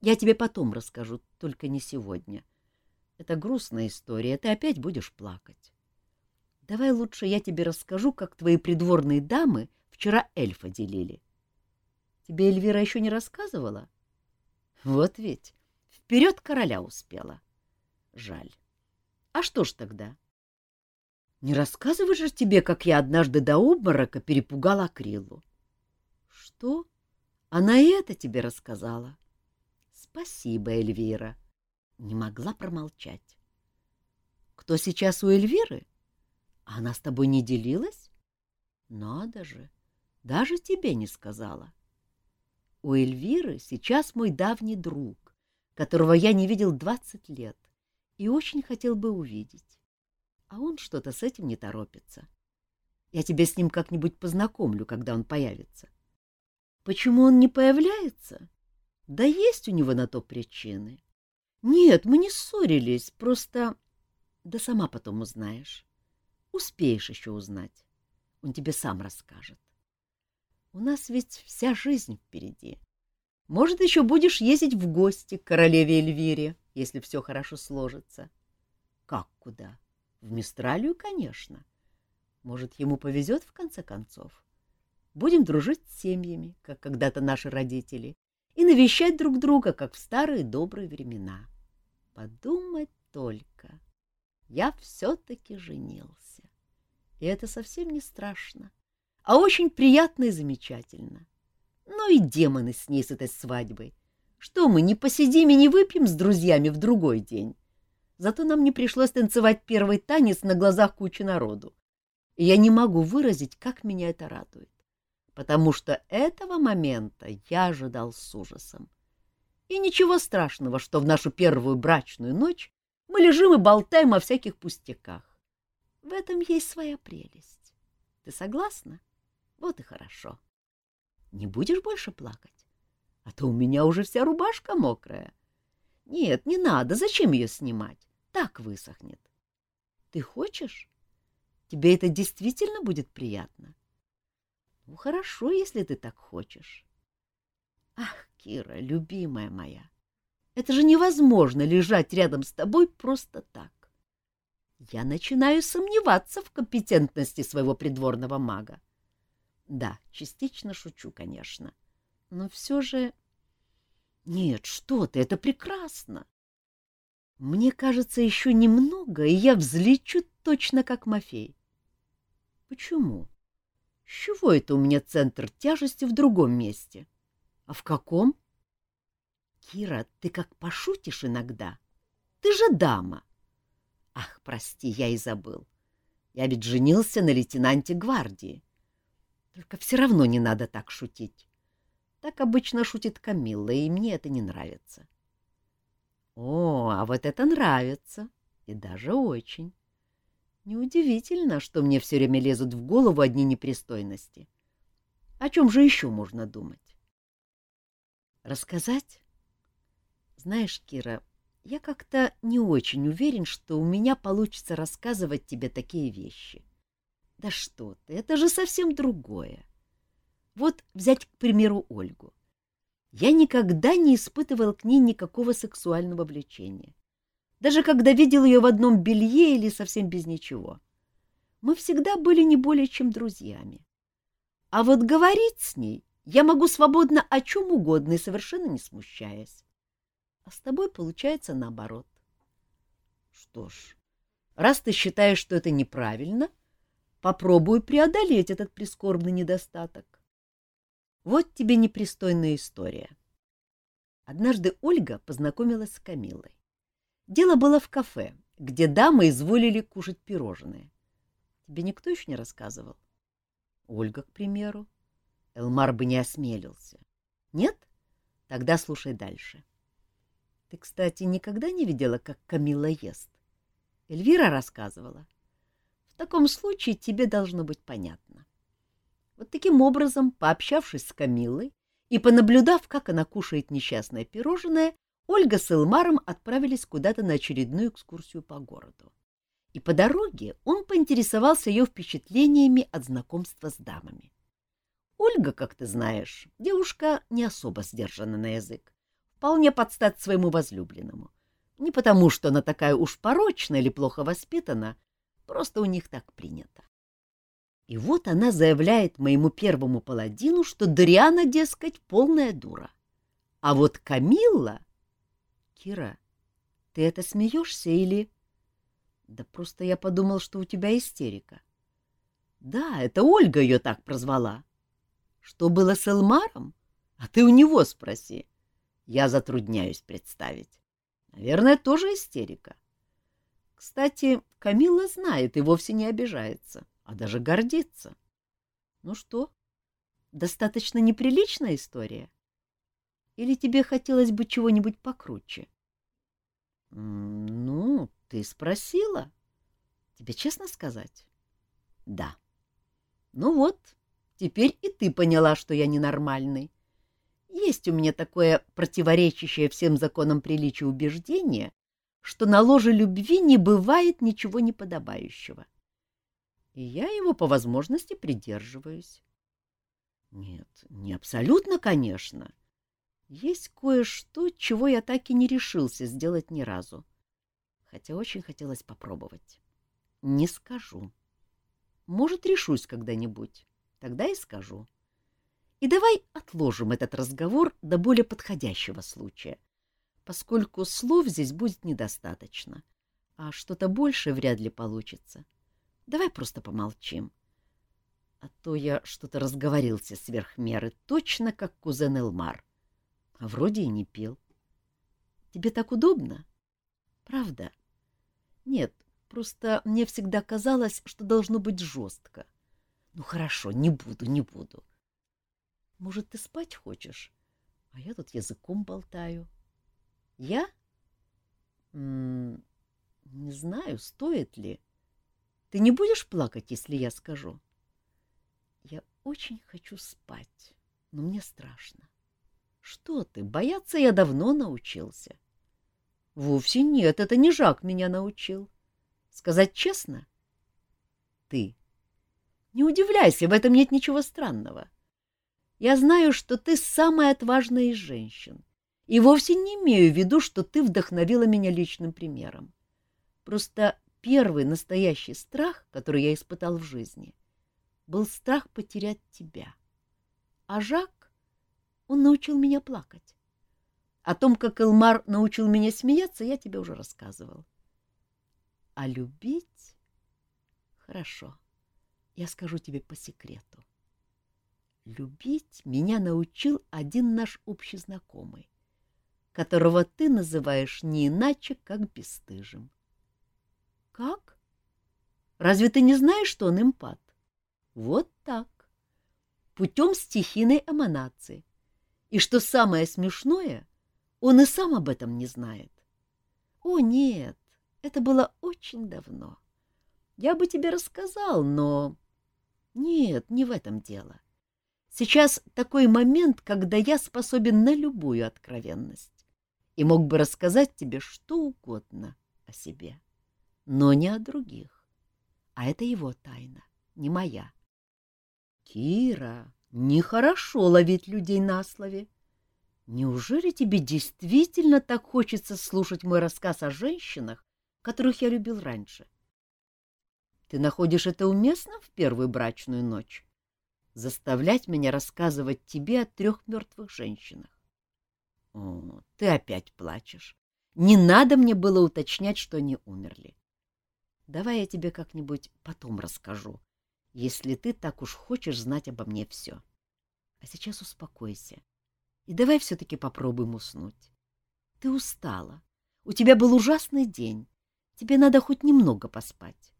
Я тебе потом расскажу, только не сегодня. Это грустная история, ты опять будешь плакать. Давай лучше я тебе расскажу, как твои придворные дамы вчера эльфа делили. Тебе Эльвира еще не рассказывала? Вот ведь, вперед короля успела. Жаль. А что ж тогда? Не рассказывай же тебе, как я однажды до обморока перепугала Акрилу. Что? Она и это тебе рассказала? Спасибо, Эльвира. Не могла промолчать. Кто сейчас у Эльвиры? — она с тобой не делилась? Надо же, даже тебе не сказала. У Эльвиры сейчас мой давний друг, которого я не видел двадцать лет и очень хотел бы увидеть. А он что-то с этим не торопится. Я тебя с ним как-нибудь познакомлю, когда он появится. Почему он не появляется? Да есть у него на то причины. Нет, мы не ссорились, просто... Да сама потом узнаешь. Успеешь еще узнать. Он тебе сам расскажет. У нас ведь вся жизнь впереди. Может, еще будешь ездить в гости к королеве Эльвире, если все хорошо сложится. Как куда? В Мистралию, конечно. Может, ему повезет в конце концов. Будем дружить с семьями, как когда-то наши родители, и навещать друг друга, как в старые добрые времена. Подумать только, я все-таки женился. И это совсем не страшно, а очень приятно и замечательно. Ну и демоны с ней с этой свадьбой. Что мы, не посидим и не выпьем с друзьями в другой день? Зато нам не пришлось танцевать первый танец на глазах кучи народу. И я не могу выразить, как меня это радует, потому что этого момента я ожидал с ужасом. И ничего страшного, что в нашу первую брачную ночь мы лежим и болтаем о всяких пустяках. В этом есть своя прелесть. Ты согласна? Вот и хорошо. Не будешь больше плакать? А то у меня уже вся рубашка мокрая. Нет, не надо, зачем ее снимать? Так высохнет. Ты хочешь? Тебе это действительно будет приятно? Ну, хорошо, если ты так хочешь. Ах, Кира, любимая моя, это же невозможно лежать рядом с тобой просто так. Я начинаю сомневаться в компетентности своего придворного мага. Да, частично шучу, конечно, но все же... Нет, что ты, это прекрасно. Мне кажется, еще немного, и я взлечу точно как Мафей. Почему? С чего это у меня центр тяжести в другом месте? А в каком? Кира, ты как пошутишь иногда. Ты же дама. Ах, прости, я и забыл. Я ведь женился на лейтенанте гвардии. Только все равно не надо так шутить. Так обычно шутит Камилла, и мне это не нравится. О, а вот это нравится, и даже очень. Неудивительно, что мне все время лезут в голову одни непристойности. О чем же еще можно думать? Рассказать? Знаешь, Кира, я как-то не очень уверен, что у меня получится рассказывать тебе такие вещи. Да что ты, это же совсем другое. Вот взять, к примеру, Ольгу. Я никогда не испытывал к ней никакого сексуального влечения. Даже когда видел ее в одном белье или совсем без ничего. Мы всегда были не более чем друзьями. А вот говорить с ней я могу свободно о чем угодно и совершенно не смущаясь а с тобой получается наоборот. Что ж, раз ты считаешь, что это неправильно, попробуй преодолеть этот прискорбный недостаток. Вот тебе непристойная история. Однажды Ольга познакомилась с Камилой. Дело было в кафе, где дамы изволили кушать пирожные. Тебе никто еще не рассказывал? Ольга, к примеру. Элмар бы не осмелился. Нет? Тогда слушай дальше. — ты, кстати, никогда не видела, как Камила ест? Эльвира рассказывала. В таком случае тебе должно быть понятно. Вот таким образом, пообщавшись с Камилой и понаблюдав, как она кушает несчастное пирожное, Ольга с Элмаром отправились куда-то на очередную экскурсию по городу. И по дороге он поинтересовался ее впечатлениями от знакомства с дамами. Ольга, как ты знаешь, девушка не особо сдержана на язык вполне подстать своему возлюбленному. Не потому, что она такая уж порочная или плохо воспитана, просто у них так принято. И вот она заявляет моему первому паладину, что Дриана, дескать, полная дура. А вот Камилла... Кира, ты это смеешься или... Да просто я подумал, что у тебя истерика. Да, это Ольга ее так прозвала. Что было с Элмаром? А ты у него спроси. Я затрудняюсь представить. Наверное, тоже истерика. Кстати, Камилла знает и вовсе не обижается, а даже гордится. Ну что, достаточно неприличная история? Или тебе хотелось бы чего-нибудь покруче? — Ну, ты спросила. Тебе честно сказать? — Да. — Ну вот, теперь и ты поняла, что я ненормальный. Есть у меня такое противоречащее всем законам приличия убеждение, что на ложе любви не бывает ничего неподобающего. И я его по возможности придерживаюсь. Нет, не абсолютно, конечно. Есть кое-что, чего я так и не решился сделать ни разу. Хотя очень хотелось попробовать. Не скажу. Может, решусь когда-нибудь. Тогда и скажу. И давай отложим этот разговор до более подходящего случая, поскольку слов здесь будет недостаточно, а что-то большее вряд ли получится. Давай просто помолчим. А то я что-то разговорился сверх меры, точно как кузен Элмар. А вроде и не пил. Тебе так удобно? Правда? Нет, просто мне всегда казалось, что должно быть жестко. Ну хорошо, не буду, не буду. — может, ты спать хочешь? А я тут языком болтаю. Я? М -м не знаю, стоит ли. Ты не будешь плакать, если я скажу? Я очень хочу спать, но мне страшно. Что ты, бояться я давно научился. Вовсе нет, это не Жак меня научил. Сказать честно? Ты. Не удивляйся, в этом нет ничего странного. — я знаю, что ты самая отважная из женщин, и вовсе не имею в виду, что ты вдохновила меня личным примером. Просто первый настоящий страх, который я испытал в жизни, был страх потерять тебя. А Жак, он научил меня плакать. О том, как Элмар научил меня смеяться, я тебе уже рассказывал. А любить? Хорошо, я скажу тебе по секрету. Любить меня научил один наш общий знакомый, которого ты называешь не иначе, как бесстыжим. Как? Разве ты не знаешь, что он импат? Вот так. Путем стихийной эманации. И что самое смешное, он и сам об этом не знает. О, нет, это было очень давно. Я бы тебе рассказал, но... Нет, не в этом дело. Сейчас такой момент, когда я способен на любую откровенность и мог бы рассказать тебе что угодно о себе, но не о других. А это его тайна, не моя. Кира, нехорошо ловить людей на слове. Неужели тебе действительно так хочется слушать мой рассказ о женщинах, которых я любил раньше? Ты находишь это уместным в первую брачную ночь? Заставлять меня рассказывать тебе о трех мертвых женщинах? О, ты опять плачешь. Не надо мне было уточнять, что они умерли. Давай я тебе как-нибудь потом расскажу, если ты так уж хочешь знать обо мне все. А сейчас успокойся и давай все-таки попробуем уснуть. Ты устала, у тебя был ужасный день, тебе надо хоть немного поспать.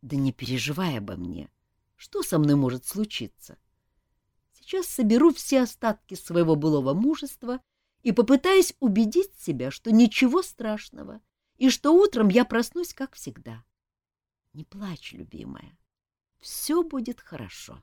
Да не переживай обо мне, что со мной может случиться? Сейчас соберу все остатки своего былого мужества и попытаюсь убедить себя, что ничего страшного, и что утром я проснусь, как всегда. Не плачь, любимая. Все будет хорошо.